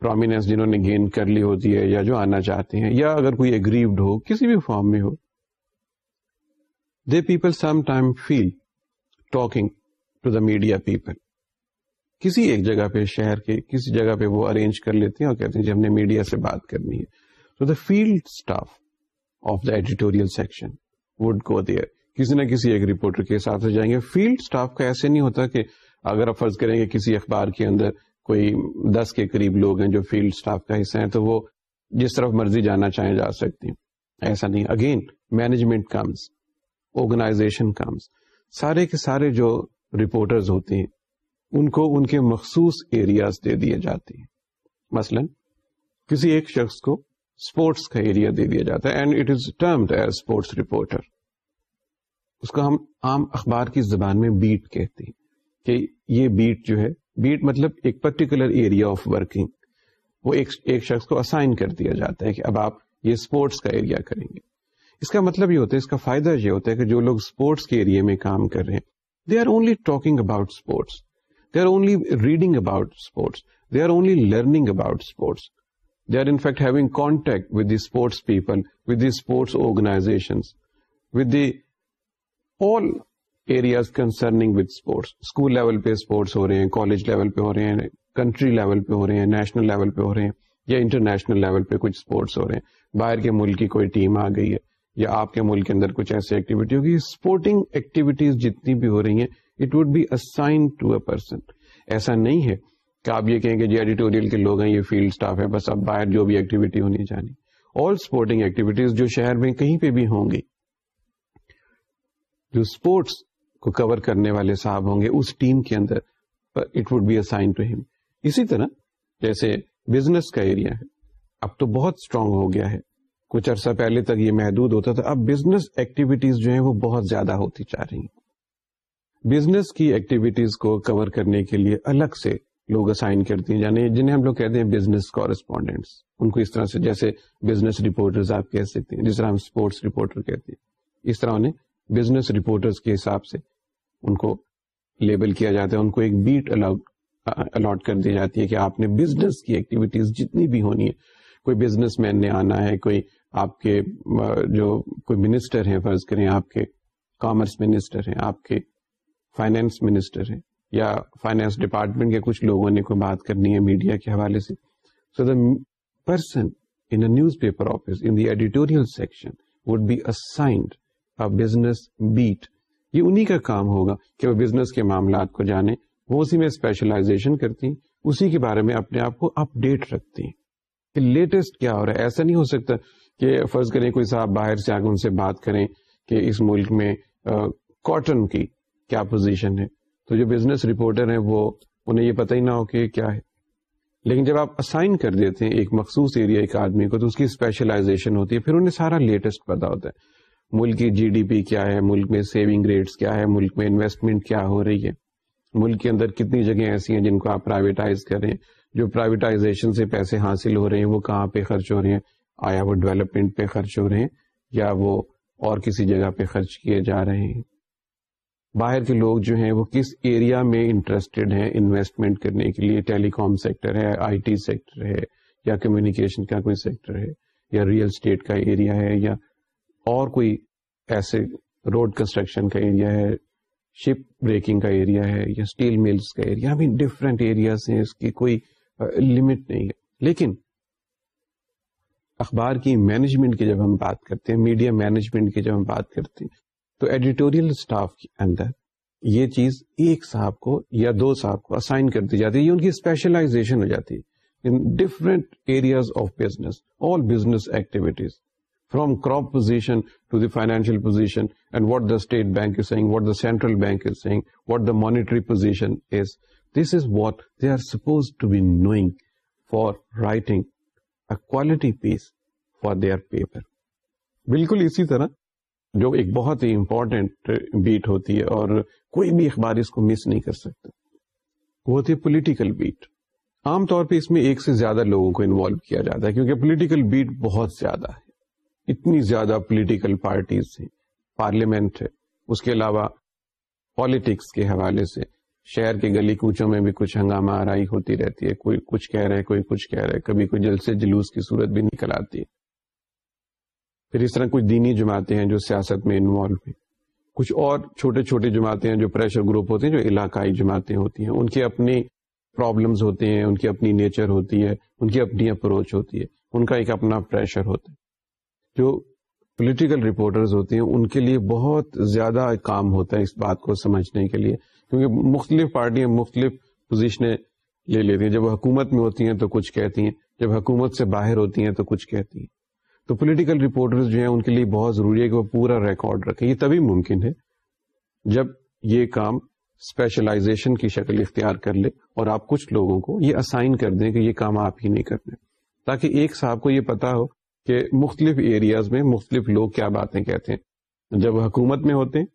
پرومیننس جنہوں نے گین کر لی ہوتی ہے یا جو آنا چاہتے ہیں یا اگر کوئی اگریوڈ ہو کسی بھی فارم میں ہو they people some time feel talking to the media people کسی ایک جگہ پہ شہر کے کسی جگہ پہ وہ ارینج کر لیتے ہیں اور کہتے ہیں جی ہم نے میڈیا سے بات کرنی ہے تو the field staff of the editorial section would go there کسی نہ کسی ایک رپورٹر کے ساتھ جائیں گے فیلڈ اسٹاف کا ایسے نہیں ہوتا کہ اگر آپ فرض کریں گے کسی اخبار کے اندر کوئی دس کے قریب لوگ ہیں جو فیلڈ اسٹاف کا حصہ ہیں تو وہ جس طرف مرضی جانا چاہیں جا سکتے ہیں ایسا نہیں اگین مینجمنٹ کمس آرگنائزیشن سارے کے سارے جو رپورٹرز ہوتے ہیں ان کو ان کے مخصوص ایریاز دے دیے جاتے ہیں مثلا کسی ایک شخص کو اسپورٹس کا ایریا دے دیا جاتا ہے and it is termed as sports reporter اس کا ہم عام اخبار کی زبان میں بیٹ کہتے ہیں کہ یہ بیٹ جو ہے بیٹ مطلب ایک پرٹیکولر ایریا آف ورکنگ وہ ایک شخص کو اسائن کر دیا جاتا ہے کہ اب آپ یہ اسپورٹس کا ایریا کریں گے اس کا مطلب یہ ہوتا ہے اس کا فائدہ یہ ہوتا ہے کہ جو لوگ اسپورٹس کے ایریا میں کام کر رہے ہیں they are only talking about sports they are only reading about sports they are only learning about sports they are in fact having contact with the sports people with the sports organization with the all areas concerning with sports school level پہ sports ہو رہے ہیں college level پہ ہو رہے ہیں country level پہ ہو رہے ہیں نیشنل لیول پہ ہو رہے ہیں یا انٹرنیشنل لیول پہ کچھ اسپورٹس ہو رہے ہیں باہر کے ملک کی کوئی ٹیم آ گئی ہے یا آپ کے ملک کے اندر کچھ ایسی ایکٹیویٹی ہوگی اسپورٹنگ ایکٹیویٹیز جتنی بھی ہو رہی ہیں it would be assign to a person ایسا نہیں ہے کہ آپ یہ کہیں کہ جی ایڈیٹوریل کے لوگ ہیں یہ فیلڈ اسٹاف ہے بس اب باہر جو بھی ایکٹیویٹی ہونی چاہیے آل اسپورٹنگ ایکٹیویٹیز جو شہر میں کہیں پہ بھی ہوں گی جو اسپورٹس کو کور کرنے والے صاحب ہوں گے اس ٹیم کے اندر it would be assign to ہم اسی طرح جیسے بزنس کا ایریا ہے اب تو بہت اسٹرانگ ہو گیا ہے کچھ عرصہ پہلے تک یہ محدود ہوتا تھا اب بزنس ایکٹیویٹیز جو ہیں وہ بہت زیادہ ہوتی جا رہی ہیں بزنس کی ایکٹیویٹیز کو کور کرنے کے لیے الگ سے لوگ اسائن کرتے ہیں جانے یعنی جنہیں ہم لوگ کہتے ہیں بزنس کورسپونڈینٹس ان کو اس طرح سے جیسے بزنس رپورٹرز آپ کہہ سکتے ہیں جس طرح ہم اسپورٹس رپورٹر کہتے ہیں اس طرح انہیں بزنس رپورٹرز کے حساب سے ان کو لیبل کیا جاتا ہے ان کو ایک بیٹ الاٹ کر دی جاتی ہے کہ آپ نے بزنس کی ایکٹیویٹیز جتنی بھی ہونی ہے کوئی بزنس مین نے آنا ہے کوئی آپ کے جو کوئی منسٹر ہیں فرض کریں آپ کے کامرس منسٹر ہیں آپ کے فائنینس منسٹر ہیں یا فائنینس ڈپارٹمنٹ کے کچھ لوگوں نے کوئی بات کرنی ہے میڈیا کے حوالے سے so the person in a newspaper office in the editorial section would be assigned business beat یہ انہی کا کام ہوگا کہ وہ بزنس کے معاملات کو جانے وہ اسی میں اسپیشلائزیشن کرتی ہیں اسی کے بارے میں اپنے آپ کو اپ ڈیٹ رکھتی ہیں کہ لیٹسٹ کیا ہو رہا ہے ایسا نہیں ہو سکتا کہ فرض کریں کوئی صاحب باہر سے آ ان سے بات کریں کہ اس ملک میں کاٹن کی کیا پوزیشن ہے تو جو بزنس رپورٹر ہیں وہ انہیں یہ پتہ ہی نہ ہو کہ کیا ہے لیکن جب آپ اسائن کر دیتے ہیں ایک مخصوص ایریا ایک آدمی کو تو اس کی اسپیشلائزیشن ہوتی ہے پھر انہیں سارا لیٹسٹ پتا ہوتا ہے ملک کی جی ڈی پی کیا ہے ملک میں سیونگ ریٹس کیا ہے ملک میں انویسٹمنٹ کیا ہو رہی ہے ملک کے اندر کتنی جگہیں ایسی ہیں جن کو آپ پرائیویٹائز کریں جو پرائیویٹائزیشن سے پیسے حاصل ہو رہے ہیں وہ کہاں پہ خرچ ہو رہے ہیں آیا وہ ڈیولپمنٹ پہ خرچ ہو رہے ہیں یا وہ اور کسی جگہ پہ خرچ کیے جا رہے ہیں باہر کے لوگ جو ہیں وہ کس ایریا میں انٹرسٹیڈ ہیں انویسٹمنٹ کرنے کے لیے ٹیلی کام سیکٹر ہے آئی ٹی سیکٹر ہے یا کمیونیکیشن کا کوئی سیکٹر ہے یا ریئل اسٹیٹ کا ایریا ہے یا اور کوئی ایسے روڈ کنسٹرکشن کا ایریا ہے شپ بریکنگ کا ایریا ہے یا اسٹیل ملس کا ایریا ڈفرینٹ ایریاز ہیں اس کی کوئی لمٹ نہیں ہے لیکن اخبار کی مینجمنٹ کی جب ہم بات کرتے ہیں میڈیا مینجمنٹ کی جب ہم بات کرتے ہیں تو ایڈیٹوریل اسٹاف کے اندر یہ چیز ایک صاحب کو یا دو صاحب کو اسائن کر دی جاتی ہے یہ ان کی اسپیشلائزیشن ہو جاتی ہے in different areas of business business all activities from crop position to the financial position and what the state bank is what the central bank is saying what the monetary position is this is what they are suppose to be knowing for writing a quality piece for their paper بالکل اسی طرح جو ایک بہت ہی important bat ہوتی ہے اور کوئی بھی اخبار اس کو مس نہیں کر سکتا وہ ہوتی ہے پولیٹیکل بیٹ عام طور پہ اس میں ایک سے زیادہ لوگوں کو انوالو کیا جاتا ہے کیونکہ پولیٹیکل بیٹ بہت زیادہ ہے اتنی زیادہ پولیٹیکل پارٹیز ہیں پارلیمنٹ ہے اس کے علاوہ پالیٹکس کے حوالے سے شہر کے گلی کوچوں میں بھی کچھ ہنگامہ آرائی ہوتی رہتی ہے کوئی کچھ کہہ رہے کوئی کچھ کہہ رہے کبھی کوئی جلسے جلوس کی صورت بھی نکل آتی ہے پھر اس طرح کچھ دینی جماعتیں ہیں جو سیاست میں انوالو ہیں کچھ اور چھوٹے چھوٹے جماعتیں ہیں جو پریشر گروپ ہوتے ہیں جو علاقائی جماعتیں ہوتی ہیں ان کی اپنی پرابلمس ہوتے ہیں ان کی اپنی نیچر ہوتی ہے ان کی اپنی اپروچ ہوتی ہے ان کا ایک اپنا پریشر ہوتا ہے جو پولیٹیکل رپورٹرز ہوتے ہیں ان کے لیے بہت زیادہ کام ہوتا ہے اس بات کو سمجھنے کے لیے کیونکہ مختلف پارٹیاں مختلف پوزیشنیں لے لیتی ہیں جب حکومت میں ہوتی ہیں تو کچھ کہتی ہیں جب حکومت سے باہر ہوتی ہیں تو کچھ کہتی ہیں تو پولیٹیکل رپورٹرز جو ہیں ان کے لیے بہت ضروری ہے کہ وہ پورا ریکارڈ رکھیں یہ تبھی ممکن ہے جب یہ کام اسپیشلائزیشن کی شکل اختیار کر لے اور آپ کچھ لوگوں کو یہ اسائن کر دیں کہ یہ کام آپ ہی نہیں کرنے تاکہ ایک صاحب کو یہ پتا ہو کہ مختلف ایریاز میں مختلف لوگ کیا باتیں کہتے ہیں جب حکومت میں ہوتے ہیں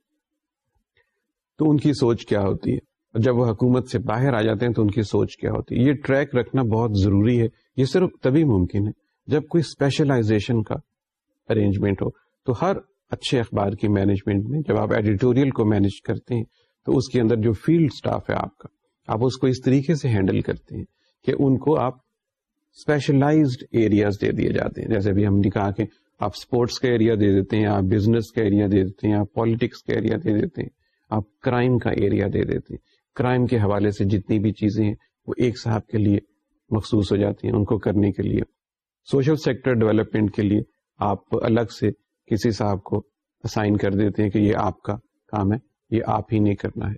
تو ان کی سوچ کیا ہوتی ہے اور جب وہ حکومت سے باہر آ جاتے ہیں تو ان کی سوچ کیا ہوتی ہے یہ ٹریک رکھنا بہت ضروری ہے یہ صرف تبھی ممکن ہے جب کوئی اسپیشلائزیشن کا ارینجمنٹ ہو تو ہر اچھے اخبار کی مینجمنٹ میں جب آپ ایڈیٹوریل کو مینج کرتے ہیں تو اس کے اندر جو فیلڈ اسٹاف ہے آپ کا آپ اس کو اس طریقے سے ہینڈل کرتے ہیں کہ ان کو آپ اسپیشلائزڈ ایریاز دے دیے جاتے ہیں جیسے ہم نے کہا کہ آپ اسپورٹس کا ایریا دے دیتے ہیں آپ بزنس کا ایریا دے دیتے ہیں آپ پالیٹکس کا ایریا دے دیتے ہیں آپ کرائم کا ایریا دے دیتے ہیں کرائم کے حوالے سے جتنی بھی چیزیں ہیں وہ ایک صاحب کے لیے مخصوص ہو جاتی ہیں ان کو کرنے کے لیے سوشل سیکٹر ڈیولپمنٹ کے لیے آپ الگ سے کسی صاحب کو اسائن کر دیتے ہیں کہ یہ آپ کا کام ہے یہ آپ ہی نہیں کرنا ہے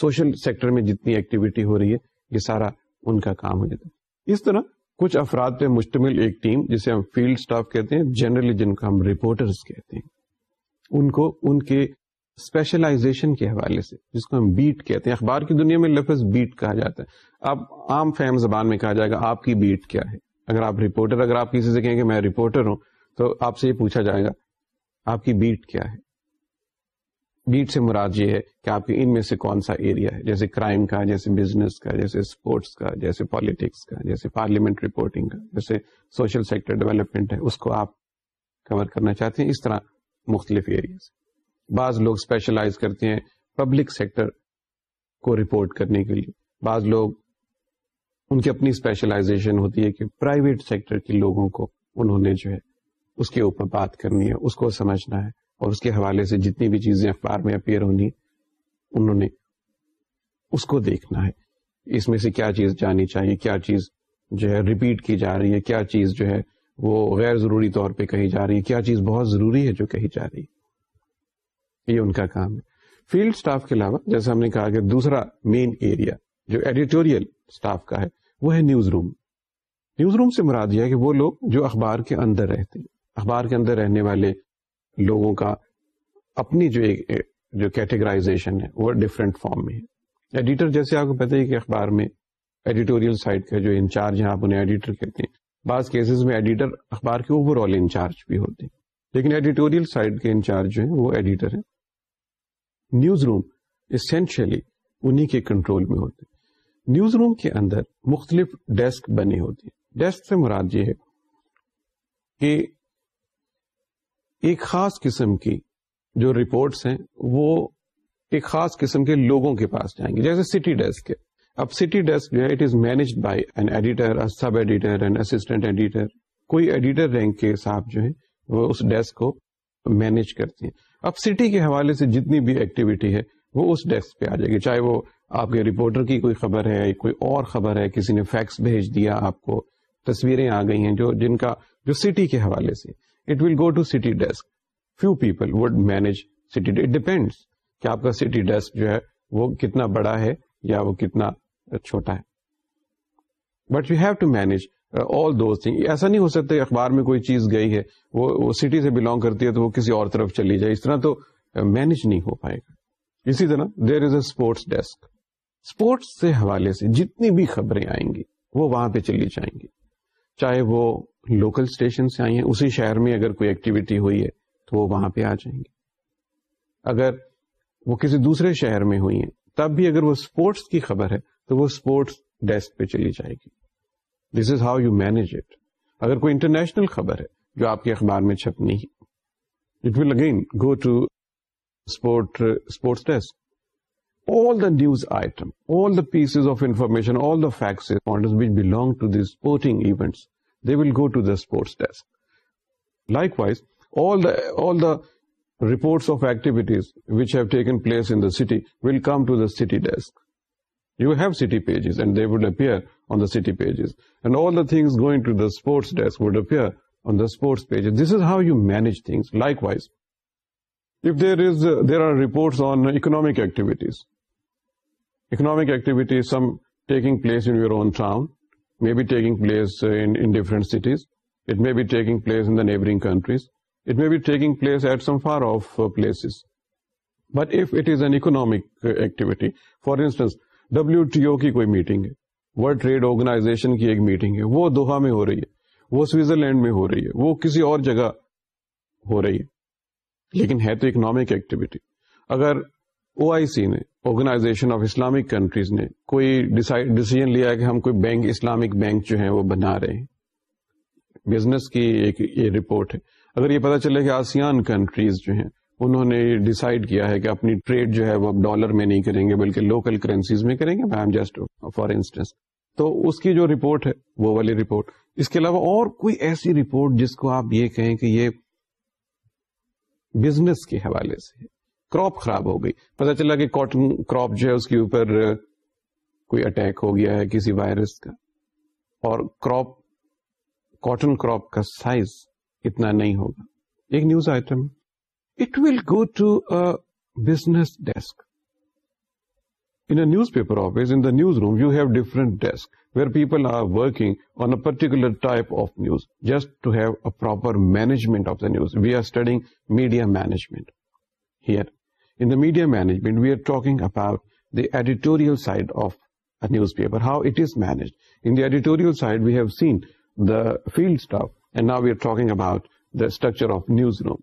سوشل سیکٹر میں جتنی ایکٹیویٹی ہو رہی ہے یہ سارا ان کا کام ہو جاتا ہے اس طرح کچھ افراد پہ مشتمل ایک ٹیم جسے ہم فیلڈ سٹاف کہتے ہیں جنرلی جن کو ہم رپورٹرز کہتے ہیں ان کو ان کے اسپیشلائزیشن کے حوالے سے جس کو ہم بیٹ کہتے ہیں اخبار کی دنیا میں لفظ بیٹ کہا جاتا ہے اب عام فہم زبان میں کہا جائے گا آپ کی بیٹ کیا ہے اگر آپ رپورٹر اگر آپ کسی سے کہیں کہ میں رپورٹر ہوں تو آپ سے یہ پوچھا جائے گا آپ کی بیٹ کیا ہے بیٹ سے مراد یہ ہے کہ آپ کے ان میں سے کون سا ایریا ہے جیسے کرائم کا جیسے بزنس کا جیسے اسپورٹس کا جیسے پالیٹکس کا جیسے پارلیمنٹ رپورٹنگ کا جیسے سوشل سیکٹر ڈیولپمنٹ ہے اس کو آپ کور کرنا چاہتے ہیں اس طرح مختلف ایریا بعض لوگ اسپیشلائز کرتے ہیں پبلک سیکٹر کو رپورٹ کرنے کے لیے بعض لوگ ان کی اپنی اسپیشلائزیشن ہوتی ہے کہ پرائیویٹ سیکٹر کے لوگوں کو انہوں نے جو ہے اس کے اوپر بات کرنی ہے اس کو سمجھنا ہے اور اس کے حوالے سے جتنی بھی چیزیں اخبار میں اپیئر ہونی انہوں نے اس کو دیکھنا ہے اس میں سے کیا چیز جانی چاہیے کیا چیز جو ہے ریپیٹ کی جا رہی ہے کیا چیز جو ہے وہ غیر ضروری طور پہ کہی جا رہی ہے کیا چیز بہت ضروری ہے جو کہی جا رہی ہے یہ ان کا کام ہے فیلڈ اسٹاف کے علاوہ جیسے ہم نے کہا کہ دوسرا مین ایریا جو ایڈیٹوریل اسٹاف کا ہے وہ ہے نیوز روم نیوز روم سے مراد یہ ہے کہ وہ لوگ جو اخبار کے اندر رہتے ہیں اخبار کے اندر رہنے والے لوگوں کا اپنی جو ایک جو کیٹیگرائزیشن ہے وہ ڈفرینٹ فارم میں ہے ایڈیٹر جیسے آپ کو پتہ ہے کہ اخبار میں ایڈیٹوریل سائٹ کا جو انچارج آپ انہیں ایڈیٹر کہتے ہیں بعض کیسز میں ایڈیٹر اخبار کے اوور آل انچارج بھی ہوتے ہیں لیکن ایڈیٹوریل سائٹ کے انچارج جو ہیں وہ ایڈیٹر ہیں نیوز روم اسینشلی انہیں کے کنٹرول میں ہوتے نیوز روم کے اندر مختلف ڈیسک بنی ہوتی ڈیسک سے مراد یہ ہے کہ ایک خاص قسم کی جو رپورٹس ہیں وہ ایک خاص قسم کے لوگوں کے پاس جائیں گے جیسے سٹی ڈیسک ہے اب سٹی ڈیسک جو ہے it is by an editor sub editor and editor کوئی ایڈیٹر رینک کے جو وہ اس ڈیسک کو مینج کرتی ہیں اب سٹی کے حوالے سے جتنی بھی ایکٹیویٹی ہے وہ اس ڈیسک پہ آ جائے گی چاہے وہ آپ کے رپورٹر کی کوئی خبر ہے کوئی اور خبر ہے کسی نے فیکس بھیج دیا آپ کو تصویریں آ گئی ہیں جو جن کا جو سٹی کے حوالے سے it will go to city desk few people would manage city depends کہ آپ کا سٹی ڈیسک جو ہے وہ کتنا بڑا ہے یا وہ کتنا چھوٹا ہے but you have to manage all those thing ایسا نہیں ہو سکتا اخبار میں کوئی چیز گئی ہے وہ سٹی سے بلانگ کرتی ہے تو وہ کسی اور طرف چلی جائے اس طرح تو مینج نہیں ہو پائے گا اسی طرح there is a sports desk sports سے حوالے سے جتنی بھی خبریں آئیں گی وہ وہاں پہ چلی جائیں گی چاہے وہ لوکل اسٹیشن سے آئی ہیں اسی شہر میں اگر کوئی ایکٹیویٹی ہوئی ہے تو وہ وہاں پہ آ جائیں گے اگر وہ کسی دوسرے شہر میں ہوئی ہیں تب بھی اگر وہ اسپورٹس کی خبر ہے تو وہ اسپورٹس ڈیسک پہ چلی جائے گی this is how you manage it اگر کوئی انٹرنیشنل خبر ہے جو آپ کے اخبار میں چھپنی ہے it will again go to sport sports desk all the news item, all the pieces of information, all the facts which belong to these sporting events, they will go to the sports desk. Likewise, all the all the reports of activities which have taken place in the city will come to the city desk. You have city pages and they one dodges and all the desk would appear on the this is how you manage likewise own term may be taking place may be taking place neighbouring countries it may be taking place at some far off place but if it is an for instance W T O کی کوئی meeting ہے world trade organization کی ایک meeting ہے وہ دوہا میں ہو رہی ہے وہ سوئٹزرلینڈ میں ہو رہی ہے وہ کسی اور جگہ ہو رہی ہے لیکن ہے تو اکنامک ایکٹیویٹی اگر او آئی سی نے آرگنائزیشن آف اسلامک کنٹریز نے کوئی ڈسیزن لیا کہ ہم کوئی بینک اسلامک بینک جو ہے وہ بنا رہے ہیں بزنس کی ایک یہ رپورٹ ہے اگر یہ پتا چلے کہ آسیان کنٹریز جو ہیں انہوں نے ڈیسائیڈ کیا ہے کہ اپنی ٹریڈ جو ہے وہ اب ڈالر میں نہیں کریں گے بلکہ لوکل کرنسیز میں کریں گے میم جسٹ فار انسٹنس تو اس کی جو رپورٹ ہے وہ والی رپورٹ اس کے علاوہ اور کوئی ایسی رپورٹ جس کو آپ یہ کہیں کہ یہ بزنس کے حوالے سے کراپ خراب ہو گئی پتا چلا کہ کاٹن کراپ جو ہے اس کے اوپر کوئی اٹیک ہو گیا ہے کسی وائرس کا اور کراپ کاٹن کراپ کا سائز اتنا نہیں ہوگا ایک news item it will go to a business desk. In a newspaper office, in the newsroom, you have different desks where people are working on a particular type of news just to have a proper management of the news. We are studying media management here. In the media management, we are talking about the editorial side of a newspaper, how it is managed. In the editorial side, we have seen the field stuff, and now we are talking about the structure of newsroom.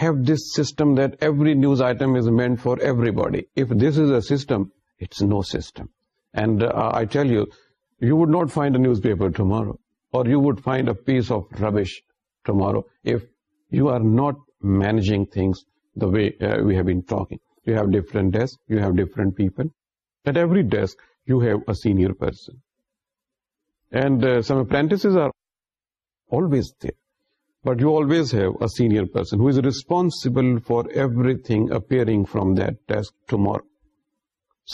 have this system that every news item is meant for everybody. If this is a system, it's no system. And uh, I tell you, you would not find a newspaper tomorrow, or you would find a piece of rubbish tomorrow if you are not managing things the way uh, we have been talking. You have different desks, you have different people. At every desk, you have a senior person. And uh, some apprentices are always there. But you always have senior person who is responsible for everything appearing from that desk tomorrow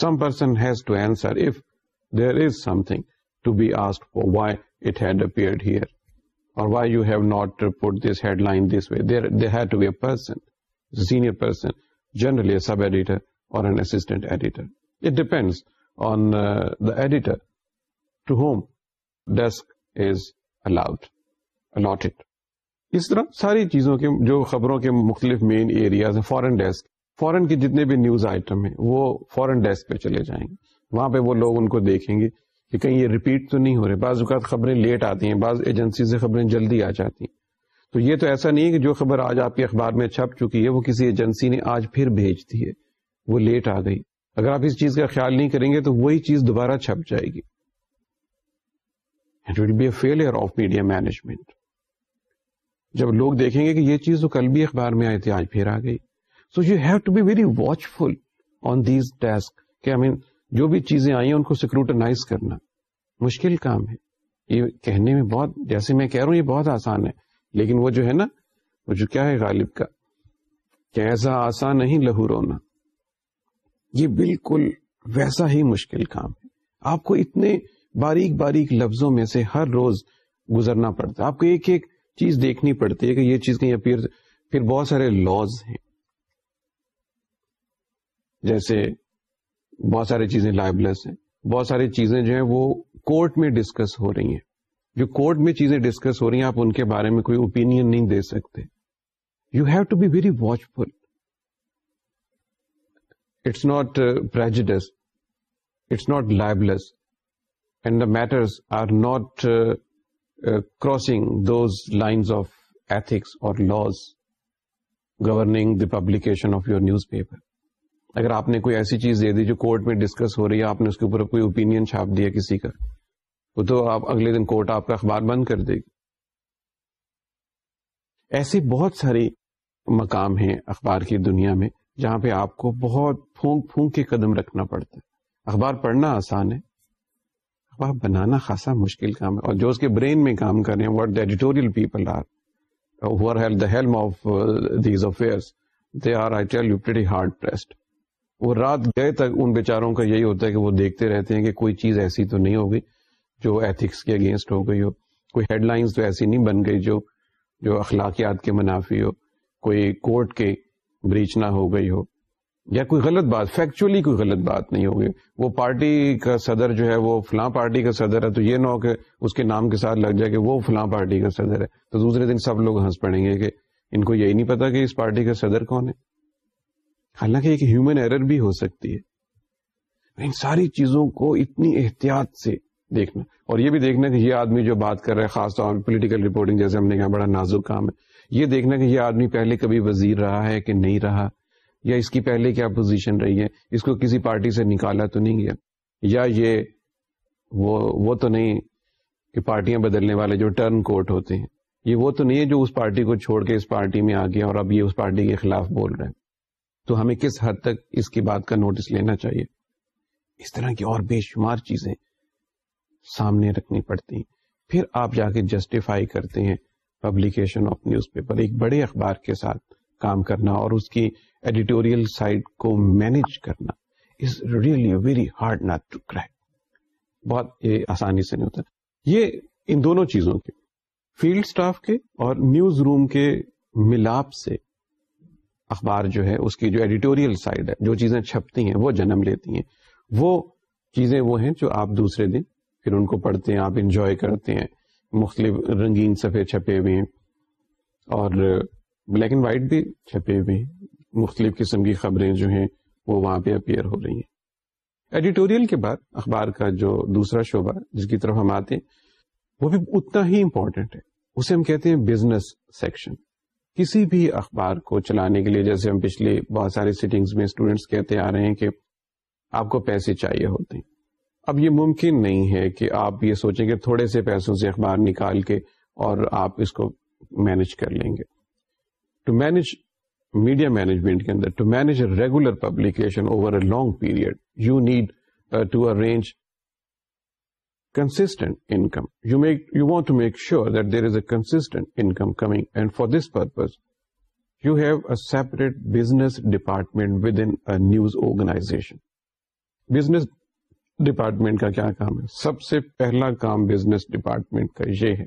some person has to answering to be as for wide upped اور sub editor اور اس طرح ساری چیزوں کے جو خبروں کے مختلف مین ایریاز ہیں فورن ڈیسک فورن کے جتنے بھی نیوز آئٹم ہیں وہ فورن ڈیسک پہ چلے جائیں گے وہاں پہ وہ لوگ ان کو دیکھیں گے کہ کہیں یہ ریپیٹ تو نہیں ہو رہے بعض اوقات خبریں لیٹ آتی ہیں بعض ایجنسی سے خبریں جلدی آ جاتی ہیں تو یہ تو ایسا نہیں ہے کہ جو خبر آج آپ کے اخبار میں چھپ چکی ہے وہ کسی ایجنسی نے آج پھر بھیج دی ہے وہ لیٹ آ گئی اگر آپ اس چیز کا خیال نہیں کریں گے تو وہی چیز دوبارہ چھپ جائے گی a failure of media management جب لوگ دیکھیں گے کہ یہ چیز تو کل بھی اخبار میں آئی تھی آج پھر آ گئی so you have to be very watchful on these task جو بھی چیزیں آئی ہیں ان کو سیکروٹنائز کرنا مشکل کام ہے یہ کہنے میں بہت جیسے میں کہہ رہا ہوں یہ بہت آسان ہے لیکن وہ جو ہے نا وہ جو کیا ہے غالب کا کہ ایسا آسان نہیں لہو رونا یہ بالکل ویسا ہی مشکل کام ہے آپ کو اتنے باریک باریک لفظوں میں سے ہر روز گزرنا پڑتا ہے آپ کو ایک ایک چیز دیکھنی پڑتی ہے کہ یہ چیز کہیں اپیئر پھر بہت سارے لاز ہیں جیسے بہت ساری چیزیں لائبلس ہیں بہت ساری چیزیں جو ہیں وہ کورٹ میں ڈسکس ہو رہی ہیں جو کورٹ میں چیزیں ڈسکس ہو رہی ہیں آپ ان کے بارے میں کوئی اوپینین نہیں دے سکتے you have to be very watchful it's not it's not libels and the matters are not crossing those lines of ethics or laws governing the publication of your newspaper اگر آپ نے کوئی ایسی چیز دے دی جو کورٹ میں ڈسکس ہو رہی ہے آپ نے اس کے اوپر کوئی اوپینین چھاپ دیا کسی کا وہ تو آپ اگلے دن کورٹ آپ کا اخبار بند کر دے گی ایسے بہت ساری مقام ہیں اخبار کی دنیا میں جہاں پہ آپ کو بہت پھونک پھونک کے قدم رکھنا پڑتا ہے اخبار پڑھنا آسان ہے بنانا خاصا مشکل کام ہے اور جو اس کے برین میں کام کر رہے ہیں دا ایڈیٹوریل پیپل آر وہ رات گئے تک ان بیچاروں کا یہی ہوتا ہے کہ وہ دیکھتے رہتے ہیں کہ کوئی چیز ایسی تو نہیں ہوگی جو ایتھکس کے اگینسٹ ہو گئی ہو کوئی ہیڈ لائنس تو ایسی نہیں بن گئی جو جو اخلاقیات کے منافی ہو کوئی کورٹ کے بریچ نہ ہو گئی ہو یا کوئی غلط بات فیکچولی کوئی غلط بات نہیں ہوگی وہ پارٹی کا صدر جو ہے وہ فلاں پارٹی کا صدر ہے تو یہ نہ ہو کہ اس کے نام کے ساتھ لگ جائے کہ وہ فلاں پارٹی کا صدر ہے تو دوسرے دن سب لوگ ہنس پڑیں گے کہ ان کو یہی نہیں پتا کہ اس پارٹی کا صدر کون ہے حالانکہ ایک ہیومن ایرر بھی ہو سکتی ہے ان ساری چیزوں کو اتنی احتیاط سے دیکھنا اور یہ بھی دیکھنا کہ یہ آدمی جو بات کر رہا ہے خاص طور پر پولیٹیکل رپورٹنگ جیسے ہم نے کہا بڑا نازک کام ہے یہ دیکھنا کہ یہ آدمی پہلے کبھی وزیر رہا ہے کہ نہیں رہا یا اس کی پہلے کیا پوزیشن رہی ہے اس کو کسی پارٹی سے نکالا تو نہیں گیا یا یہ وہ وہ تو نہیں کہ پارٹیاں بدلنے والے جو ٹرن کوٹ ہوتے ہیں یہ وہ تو نہیں ہے جو اس پارٹی کو چھوڑ کے اس پارٹی میں آ گیا اور اب یہ اس پارٹی کے خلاف بول رہے ہیں تو ہمیں کس حد تک اس کی بات کا نوٹس لینا چاہیے اس طرح کی اور بے شمار چیزیں سامنے رکھنی پڑتی ہیں پھر آپ جا کے جسٹیفائی کرتے ہیں پبلیکیشن آف نیوز پیپر ایک بڑے اخبار کے ساتھ کام کرنا اور اس کی ایڈیٹوریل کو مینج کرنا is really very hard not to بہت یہ آسانی سے نہیں ہوتا یہ ان دونوں چیزوں کے فیلڈ سٹاف کے اور نیوز روم کے ملاپ سے اخبار جو ہے اس کی جو ایڈیٹوریل سائڈ ہے جو چیزیں چھپتی ہیں وہ جنم لیتی ہیں وہ چیزیں وہ ہیں جو آپ دوسرے دن پھر ان کو پڑھتے ہیں آپ انجوائے کرتے ہیں مختلف رنگین صفحے چھپے ہوئے ہیں اور بلیک اینڈ وائٹ بھی چھپے ہوئے ہیں مختلف قسم کی خبریں جو ہیں وہ وہاں پہ اپیئر ہو رہی ہیں ایڈیٹوریل کے بعد اخبار کا جو دوسرا شعبہ جس کی طرف ہم آتے ہیں وہ بھی اتنا ہی امپورٹینٹ ہے اسے ہم کہتے ہیں بزنس سیکشن کسی بھی اخبار کو چلانے کے لیے جیسے ہم پچھلے بہت سارے سیٹنگز میں اسٹوڈینٹس کہتے آ رہے ہیں کہ آپ کو پیسے چاہیے ہوتے ہیں اب یہ ممکن نہیں ہے کہ آپ یہ سوچیں کہ تھوڑے سے پیسوں سے اخبار نکال کے اور آپ اس کو مینج کر لیں گے ٹو مینج میڈیا مینجمنٹ کے اندر to manage a regular publication over a long period you need to arrange constant income you make you want to make sure constant income coming and for this purpose you have a separate business department within news organization business department کا کیا کام ہے سب سے پہلا کام business department کا یہ ہے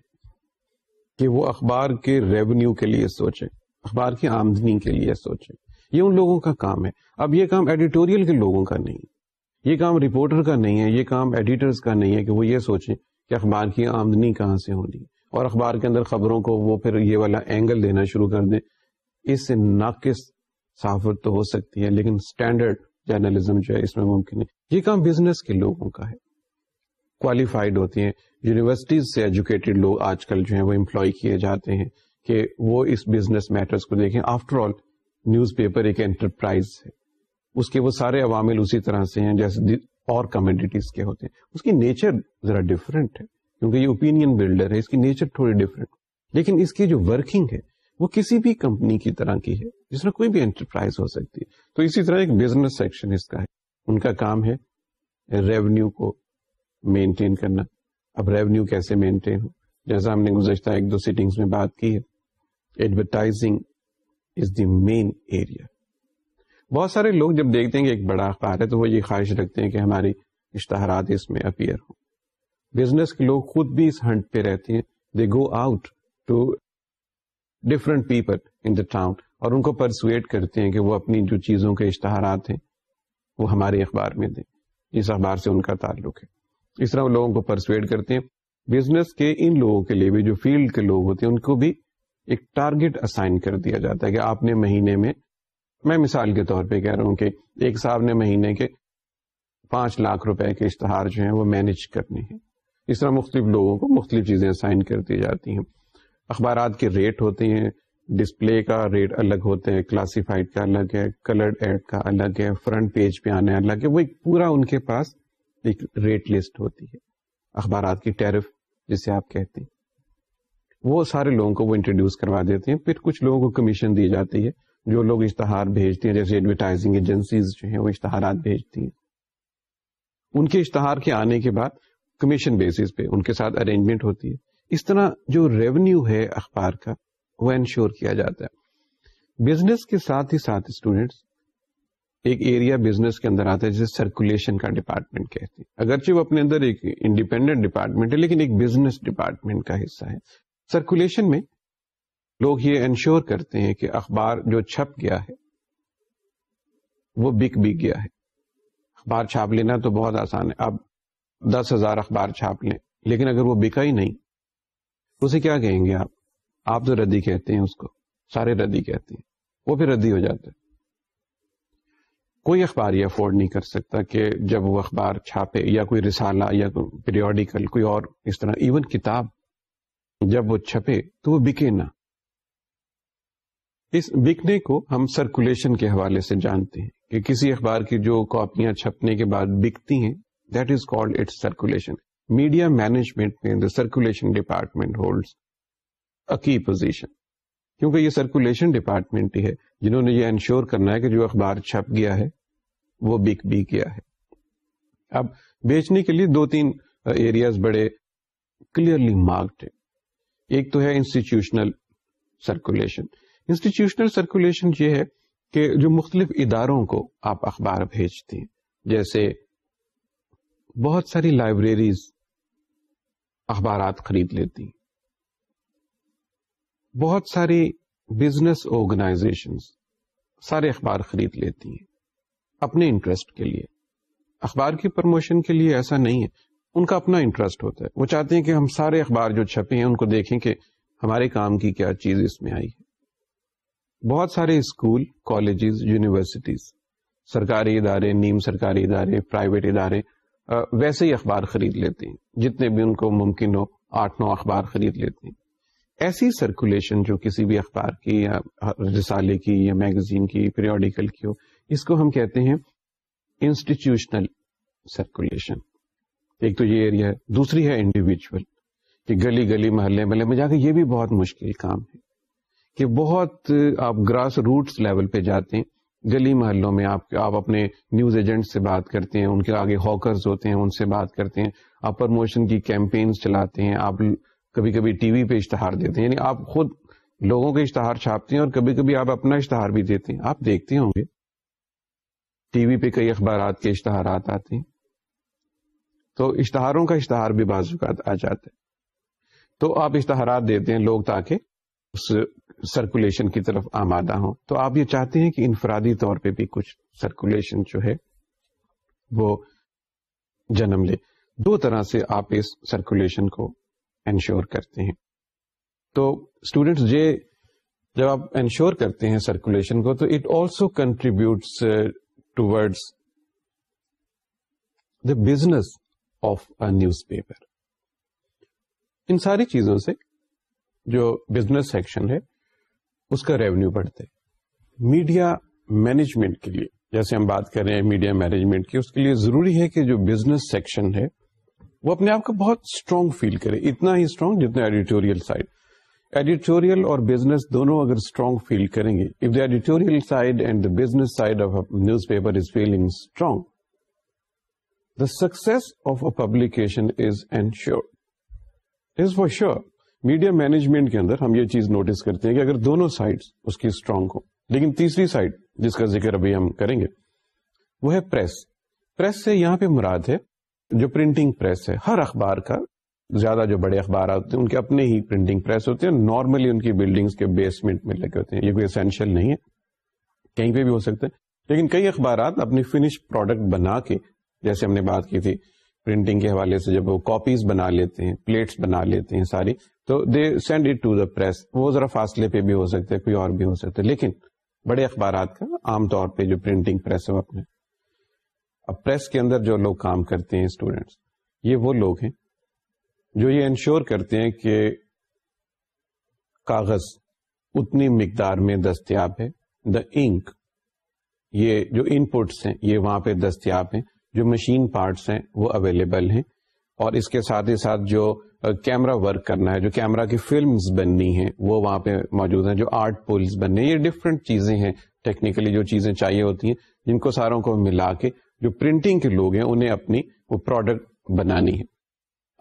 کہ وہ اخبار کے ریونیو کے لیے سوچے اخبار کی آمدنی کے لیے سوچیں یہ ان لوگوں کا کام ہے اب یہ کام ایڈیٹوریل کے لوگوں کا نہیں یہ کام رپورٹر کا نہیں ہے یہ کام ایڈیٹرز کا نہیں ہے کہ وہ یہ سوچیں کہ اخبار کی آمدنی کہاں سے ہونی اور اخبار کے اندر خبروں کو وہ پھر یہ والا اینگل دینا شروع کر دیں اس سے ناقص صحافت تو ہو سکتی ہے لیکن اسٹینڈرڈ جرنلزم جو ہے اس میں ممکن ہے یہ کام بزنس کے لوگوں کا ہے کوالیفائڈ ہوتی ہیں یونیورسٹیز سے ایجوکیٹڈ لوگ آج کل جو ہیں وہ امپلائی کیے جاتے ہیں کہ وہ اس بزنس میٹرز کو دیکھیں آفٹر آل نیوز پیپر ایک انٹرپرائز ہے اس کے وہ سارے عوامل اسی طرح سے ہیں جیسے اور کمیونٹیز کے ہوتے ہیں اس کی نیچر ذرا ڈفرینٹ ہے کیونکہ یہ اوپینین بلڈر ہے اس کی نیچر تھوڑی ڈفرینٹ لیکن اس کی جو ورکنگ ہے وہ کسی بھی کمپنی کی طرح کی ہے جس میں کوئی بھی انٹرپرائز ہو سکتی ہے تو اسی طرح ایک بزنس سیکشن اس کا ہے ان کا کام ہے ریونیو کو مینٹین کرنا اب ریونیو کیسے مینٹین ہو جیسا ہم نے گزشتہ ایک دو سیٹنگز میں بات کی ہے advertising is the main area بہت سارے لوگ جب دیکھتے ہیں کہ ایک بڑا اخبار ہے تو وہ یہ خواہش رکھتے ہیں کہ ہماری اشتہارات اس میں اپیئر ہوں بزنس کے لوگ خود بھی اس ہنٹ پہ رہتے ہیں they go out to different people in the town اور ان کو پرسویٹ کرتے ہیں کہ وہ اپنی جو چیزوں کے اشتہارات ہیں وہ ہمارے اخبار میں دیں اس اخبار سے ان کا تعلق ہے اس طرح وہ لوگوں کو پرسویٹ کرتے ہیں بزنس کے ان لوگوں کے لیے بھی جو فیلڈ کے لوگ ہوتے ہیں ان کو بھی ایک ٹارگٹ اسائن کر دیا جاتا ہے کہ آپ نے مہینے میں میں مثال کے طور پہ کہہ رہا ہوں کہ ایک صاحب نے مہینے کے پانچ لاکھ روپے کے اشتہار جو ہیں وہ مینج کرنے ہیں اس طرح مختلف لوگوں کو مختلف چیزیں اسائن کر دی جاتی ہیں اخبارات کے ریٹ ہوتے ہیں ڈسپلے کا ریٹ الگ ہوتے ہیں کلاسیفائڈ کا الگ ہے کلرڈ ایڈ کا الگ ہے فرنٹ پیج پہ آنا الگ ہے وہ ایک پورا ان کے پاس ایک ریٹ لسٹ ہوتی ہے اخبارات کی ٹیرف جسے آپ کہتے ہیں وہ سارے لوگوں کو وہ انٹروڈیوس کروا دیتے ہیں پھر کچھ لوگوں کو کمیشن دی جاتی ہے جو لوگ اشتہار بھیجتے ہیں جیسے ایڈورٹائزنگ ایجنسیز جو ہیں وہ اشتہارات بھیجتی ہیں ان کے اشتہار کے آنے کے بعد کمیشن بیسس پہ ان کے ساتھ ارینجمنٹ ہوتی ہے اس طرح جو ریونیو ہے اخبار کا وہ انشور کیا جاتا ہے بزنس کے ساتھ ہی ساتھ اسٹوڈینٹس ایک ایریا بزنس کے اندر آتا ہے جسے سرکولیشن کا ڈپارٹمنٹ کہتے ہیں اگرچہ وہ اپنے اندر ایک انڈیپینڈنٹ ڈپارٹمنٹ ہے لیکن ایک بزنس ڈپارٹمنٹ کا حصہ ہے سرکولیشن میں لوگ یہ انشور کرتے ہیں کہ اخبار جو چھپ گیا ہے وہ بک بک گیا ہے اخبار چھاپ لینا تو بہت آسان ہے اب دس ہزار اخبار چھاپ لیں لیکن اگر وہ بکا ہی نہیں اسے کیا کہیں گے آپ آپ تو ردی کہتے ہیں اس کو سارے ردی کہتے ہیں وہ پھر ردی ہو جاتا ہے کوئی اخبار یہ افورڈ نہیں کر سکتا کہ جب وہ اخبار چھاپے یا کوئی رسالہ یا کوئی پیریوڈیکل کوئی اور اس طرح ایون کتاب جب وہ چھپے تو وہ بکے نہ اس بکنے کو ہم سرکولیشن کے حوالے سے جانتے ہیں کہ کسی اخبار کی جو کاپیاں چھپنے کے بعد بکتی ہیں that is called it circulation media management the circulation department holds a key position کیونکہ یہ سرکولیشن ڈپارٹمنٹ ہی ہے جنہوں نے یہ انشور کرنا ہے کہ جو اخبار چھپ گیا ہے وہ بک بھی کیا ہے اب بیچنے کے لیے دو تین ایریاز بڑے کلیئرلی مارکڈ ہے ایک تو ہے انسٹیٹیوشنل سرکولیشن انسٹیٹیوشنل سرکولیشن یہ ہے کہ جو مختلف اداروں کو آپ اخبار بھیجتے ہیں جیسے بہت ساری لائبریریز اخبارات خرید لیتی ہیں بہت ساری بزنس آرگنائزیشن سارے اخبار خرید لیتی ہیں اپنے انٹرسٹ کے لیے اخبار کی پروموشن کے لیے ایسا نہیں ہے ان کا اپنا انٹرسٹ ہوتا ہے وہ چاہتے ہیں کہ ہم سارے اخبار جو چھپے ہیں ان کو دیکھیں کہ ہمارے کام کی کیا چیز اس میں آئی ہے بہت سارے اسکول کالجز یونیورسٹیز سرکاری ادارے نیم سرکاری ادارے پرائیویٹ ادارے ویسے ہی اخبار خرید لیتے ہیں جتنے بھی ان کو ممکن ہو آٹھ نو اخبار خرید لیتے ہیں ایسی سرکولیشن جو کسی بھی اخبار کی یا رسالے کی یا میگزین کی پیریوڈیکل کی ہو اس کو ہم کہتے ہیں انسٹیٹیوشنل سرکولیشن ایک تو یہ ایریا ہے دوسری ہے انڈیویجول کہ گلی گلی محلے محلے میں جا کے یہ بھی بہت مشکل کام ہے کہ بہت آپ گراس روٹس لیول پہ جاتے ہیں گلی محلوں میں آپ آپ اپنے نیوز ایجنٹ سے بات کرتے ہیں ان کے آگے ہاکرز ہوتے ہیں ان سے بات کرتے ہیں آپ پرموشن کی کیمپینز چلاتے ہیں آپ کبھی کبھی ٹی وی پہ اشتہار دیتے ہیں یعنی آپ خود لوگوں کے اشتہار چھاپتے ہیں اور کبھی کبھی آپ اپنا اشتہار بھی دیتے ہیں آپ دیکھتے ہوں گے ٹی وی پہ کئی اخبارات کے اشتہارات آتے ہیں تو اشتہاروں کا اشتہار بھی بعض اوقات آ جاتا ہے تو آپ اشتہارات دیتے ہیں لوگ تاکہ اس سرکولیشن کی طرف آمادہ ہوں تو آپ یہ چاہتے ہیں کہ انفرادی طور پہ بھی کچھ سرکولیشن جو ہے وہ جنم لے دو طرح سے آپ اس سرکولیشن کو انشور کرتے ہیں تو اسٹوڈینٹس یہ جب آپ انشور کرتے ہیں سرکولیشن کو تو it also contributes towards the business of a newspaper ان ساری چیزوں سے جو بزنس سیکشن ہے اس کا ریونیو بڑھتا ہے میڈیا مینجمنٹ کے لیے جیسے ہم بات کر رہے ہیں میڈیا مینجمنٹ کی اس کے لیے ضروری ہے کہ جو بزنس سیکشن ہے وہ اپنے آپ کو بہت اسٹرانگ فیل کرے اتنا ہی اسٹرانگ جتنا ایڈیٹوریل سائڈ ایڈیٹوریل اور بزنس دونوں اگر اسٹرانگ فیل کریں گے if the editorial side and the business side of newspaper is feeling strong success of a publication is ensured is for sure media management کے اندر ہم یہ چیز نوٹس کرتے ہیں کہ اگر دونوں اس کی اسٹرانگ ہو لیکن تیسری سائڈ جس کا ذکر ابھی ہم کریں گے وہ ہے پریس پریس سے یہاں پہ مراد ہے جو پرنٹنگ پریس ہے ہر اخبار کا زیادہ جو بڑے اخبارات ہوتے ہیں ان کے اپنے ہی پرنٹنگ پریس ہوتے ہیں نارملی ان کی بلڈنگز کے بیسمنٹ میں لگے ہوتے ہیں یہ کوئی اسینشیل نہیں ہے کہیں پہ بھی ہو سکتے ہیں لیکن کئی اخبارات اپنی فنش پروڈکٹ بنا کے جیسے ہم نے بات کی تھی پرنٹنگ کے حوالے سے جب وہ کاپیز بنا لیتے ہیں پلیٹس بنا لیتے ہیں ساری تو they send it to the press وہ ذرا فاصلے پہ بھی ہو سکتے ہیں کوئی اور بھی ہو سکتے ہیں لیکن بڑے اخبارات کا عام طور پہ جو پرنٹنگ پریس ہے اپنے اب پریس کے اندر جو لوگ کام کرتے ہیں اسٹوڈینٹس یہ وہ لوگ ہیں جو یہ انشور کرتے ہیں کہ کاغذ اتنی مقدار میں دستیاب ہے دا انک یہ جو ان پٹس ہیں یہ وہاں پہ دستیاب ہیں جو مشین پارٹس ہیں وہ اویلیبل ہیں اور اس کے ساتھ ہی ساتھ جو کیمرا ورک کرنا ہے جو کیمرا کی فلمز بننی ہیں وہ وہاں پہ موجود ہیں جو آرٹ پولز بننے یہ ڈفرینٹ چیزیں ہیں ٹیکنیکلی جو چیزیں چاہیے ہوتی ہیں جن کو ساروں کو ملا کے جو پرنٹنگ کے لوگ ہیں انہیں اپنی وہ پروڈکٹ بنانی ہے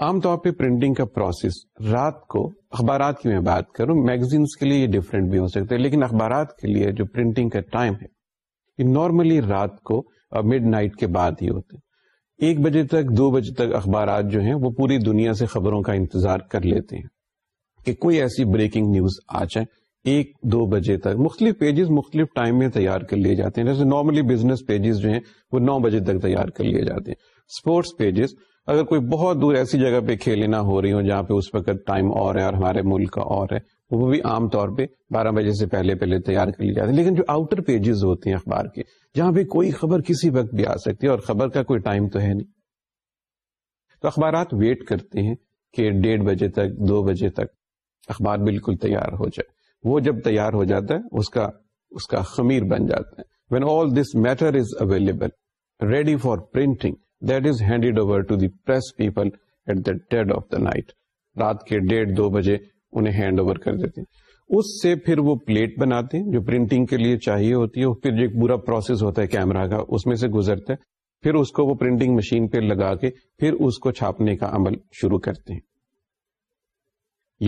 عام طور پہ پرنٹنگ کا پروسیس رات کو اخبارات کی میں بات کروں میگزینس کے لیے یہ ڈفرینٹ بھی ہو سکتے ہیں لیکن اخبارات کے لیے جو پرنٹنگ کا ٹائم ہے یہ نارملی رات کو مڈ نائٹ کے بعد ہی ہوتے ہیں ایک بجے تک دو بجے تک اخبارات جو ہیں وہ پوری دنیا سے خبروں کا انتظار کر لیتے ہیں کہ کوئی ایسی بریکنگ نیوز آ جائے ایک دو بجے تک مختلف پیجز مختلف ٹائم میں تیار کر لیے جاتے ہیں جیسے نارملی بزنس پیجز جو ہیں وہ نو بجے تک تیار کر لیے جاتے ہیں اسپورٹس پیجز اگر کوئی بہت دور ایسی جگہ پہ کھیلنا ہو رہی ہوں جہاں پہ اس وقت ٹائم اور ہے اور ہمارے ملک کا اور ہے وہ بھی عام طور پہ بارہ بجے سے پہلے پہلے تیار کر پیجز جاتے ہیں اخبار کے جہاں بھی کوئی خبر کسی وقت بھی آ سکتی ہے اور خبر کا کوئی ٹائم تو ہے نہیں تو اخبارات ویٹ کرتے ہیں کہ ڈیڑھ بجے بجے تک تک دو اخبار بالکل تیار ہو جائے وہ جب تیار ہو جاتا ہے اس کا اس کا خمیر بن جاتا ہے when all this matter is available ready for printing that is handed over to these people at the dead of the night رات کے ڈیڑھ دو بجے انہیں ہینڈ اوور کر دیتے ہیں اس سے پھر وہ پلیٹ بناتے ہیں جو پرنٹنگ کے لیے چاہیے ہوتی ہے پھر ایک پورا پروسیس ہوتا ہے کیمرا کا اس میں سے گزرتا ہے پھر اس کو وہ پرنٹنگ مشین پہ لگا کے پھر اس کو چھاپنے کا عمل شروع کرتے ہیں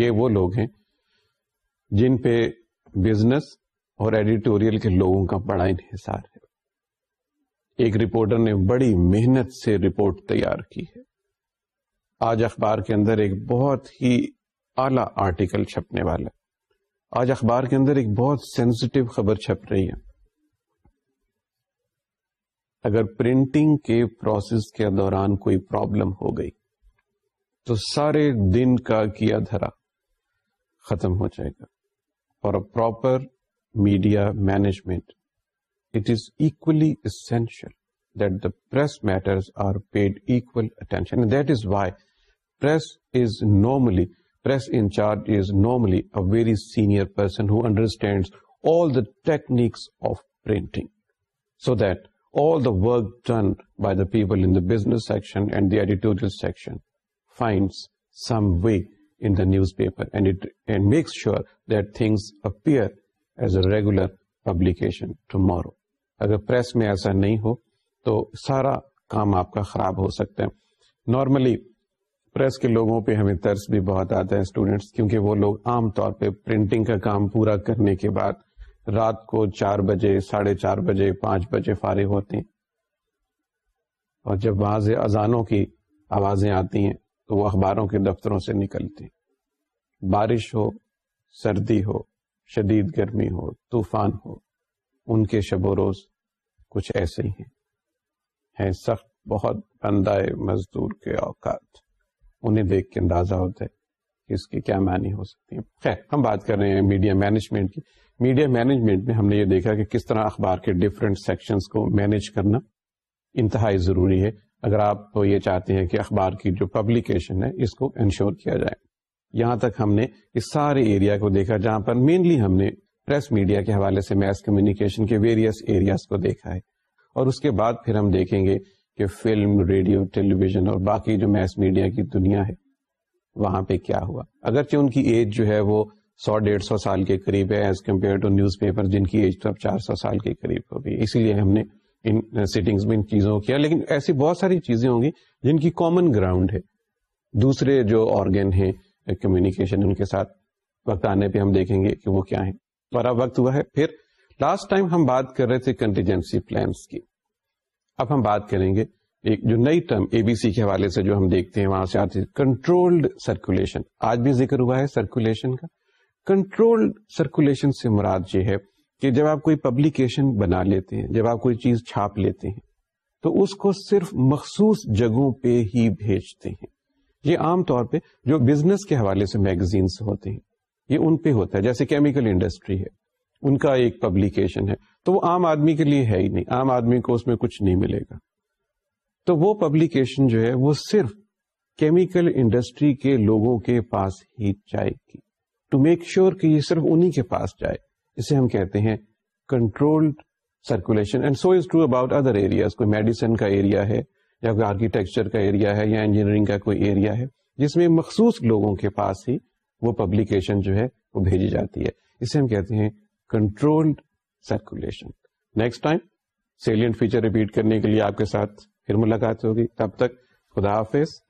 یہ وہ لوگ ہیں جن پہ بزنس اور ایڈیٹوریل کے لوگوں کا بڑا انحصار ہے ایک رپورٹر نے بڑی محنت سے رپورٹ تیار کی ہے آج اخبار کے اندر ایک بہت ہی اعلی آرٹیکل چھپنے والا ہے آج اخبار کے اندر ایک بہت سینسٹیو خبر چھپ رہی ہے اگر پرنٹنگ کے پروسیس کے دوران کوئی پرابلم ہو گئی تو سارے دن کا کیا دھرا ختم ہو جائے گا اور proper media management it is equally essential that the press matters are paid equal attention that is why press is normally very senior person who understand all the techniques behind some way in the newspaper sure that things appear as a regular publication tomorrow اگر press میں ایسا نہیں ہو تو سارا کام آپ کا خراب ہو سکتا ہے نارملی پریس کے لوگوں پہ ہمیں ترس بھی بہت آتا ہے اسٹوڈینٹس کیونکہ وہ لوگ عام طور پہ پرنٹنگ کا کام پورا کرنے کے بعد رات کو چار بجے ساڑھے چار بجے پانچ بجے فارغ ہوتے ہیں اور جب وہاں سے کی آوازیں آتی ہیں تو وہ اخباروں کے دفتروں سے نکلتے بارش ہو سردی ہو شدید گرمی ہو طوفان ہو ان کے شب و روز کچھ ایسے ہی ہیں سخت بہت بندہ مزدور کے اوقات انہیں دیکھ کے اندازہ ہوتا ہے کہ اس کی کیا معنی ہو سکتی ہے ہم بات کر رہے ہیں میڈیا مینجمنٹ کی میڈیا مینجمنٹ میں ہم نے یہ دیکھا کہ کس طرح اخبار کے ڈفرینٹ سیکشن کو مینج کرنا انتہائی ضروری ہے اگر آپ یہ چاہتے ہیں کہ اخبار کی جو پبلیکیشن ہے اس کو انشور کیا جائے یہاں تک ہم نے اس سارے ایریا کو دیکھا جہاں پر مینلی ہم نے پریس میڈیا کے حوالے سے میس کمیونیکیشن کے ویریس ایریاز کو دیکھا ہے اور اس کے بعد پھر ہم دیکھیں گے کہ فلم ریڈیو ٹیلیویژن اور باقی جو میس میڈیا کی دنیا ہے وہاں پہ کیا ہوا اگرچہ ان کی ایج جو ہے وہ سو ڈیڑھ سو سال کے قریب ہے as compare to news paper جن کی ایج تو اب چار سو سال کے قریب ہوگی اسی لیے ہم نے ان ان سیٹنگز میں چیزوں کیا لیکن ایسی بہت ساری چیزیں ہوں گی جن کی کامن گراؤنڈ ہے دوسرے جو آرگن ہیں کمیونیکیشن ان کے ساتھ وقت آنے پہ ہم دیکھیں گے کہ وہ کیا ہیں اور اب وقت ہوا ہے پھر لاسٹ ٹائم ہم بات کر رہے تھے کنٹیجنسی پلانس کی اب ہم بات کریں گے ایک جو نئی ٹرم اے بی سی کے حوالے سے جو ہم دیکھتے ہیں وہاں سے آتے کنٹرولڈ سرکولیشن آج بھی ذکر ہوا ہے سرکولیشن کا کنٹرولڈ سرکولیشن سے مراد یہ ہے کہ جب آپ کوئی پبلیکیشن بنا لیتے ہیں جب آپ کوئی چیز چھاپ لیتے ہیں تو اس کو صرف مخصوص جگہوں پہ ہی بھیجتے ہیں یہ عام طور پہ جو بزنس کے حوالے سے میگزینس ہوتے ہیں یہ ان پہ ہوتا ہے جیسے کیمیکل انڈسٹری ہے ان کا ایک پبلیکیشن ہے تو وہ عام آدمی کے لیے ہے ہی نہیں عام آدمی کو اس میں کچھ نہیں ملے گا تو وہ پبلیکیشن جو ہے وہ صرف کیمیکل انڈسٹری کے لوگوں کے پاس ہی جائے گی ٹو میک شیور کہ یہ صرف انہی کے پاس جائے اسے ہم کہتے ہیں controlled circulation and so is true about other areas کوئی میڈیسن کا ایریا ہے یا کوئی آرکیٹیکچر کا ایریا ہے یا انجینئرنگ کا کوئی ایریا ہے جس میں مخصوص لوگوں کے پاس ہی وہ پبلیکیشن جو ہے وہ بھیجی جاتی ہے اسے ہم کہتے ہیں controlled circulation next time salient feature repeat کرنے کے لیے آپ کے ساتھ پھر ملاقات ہوگی تب تک خدا حافظ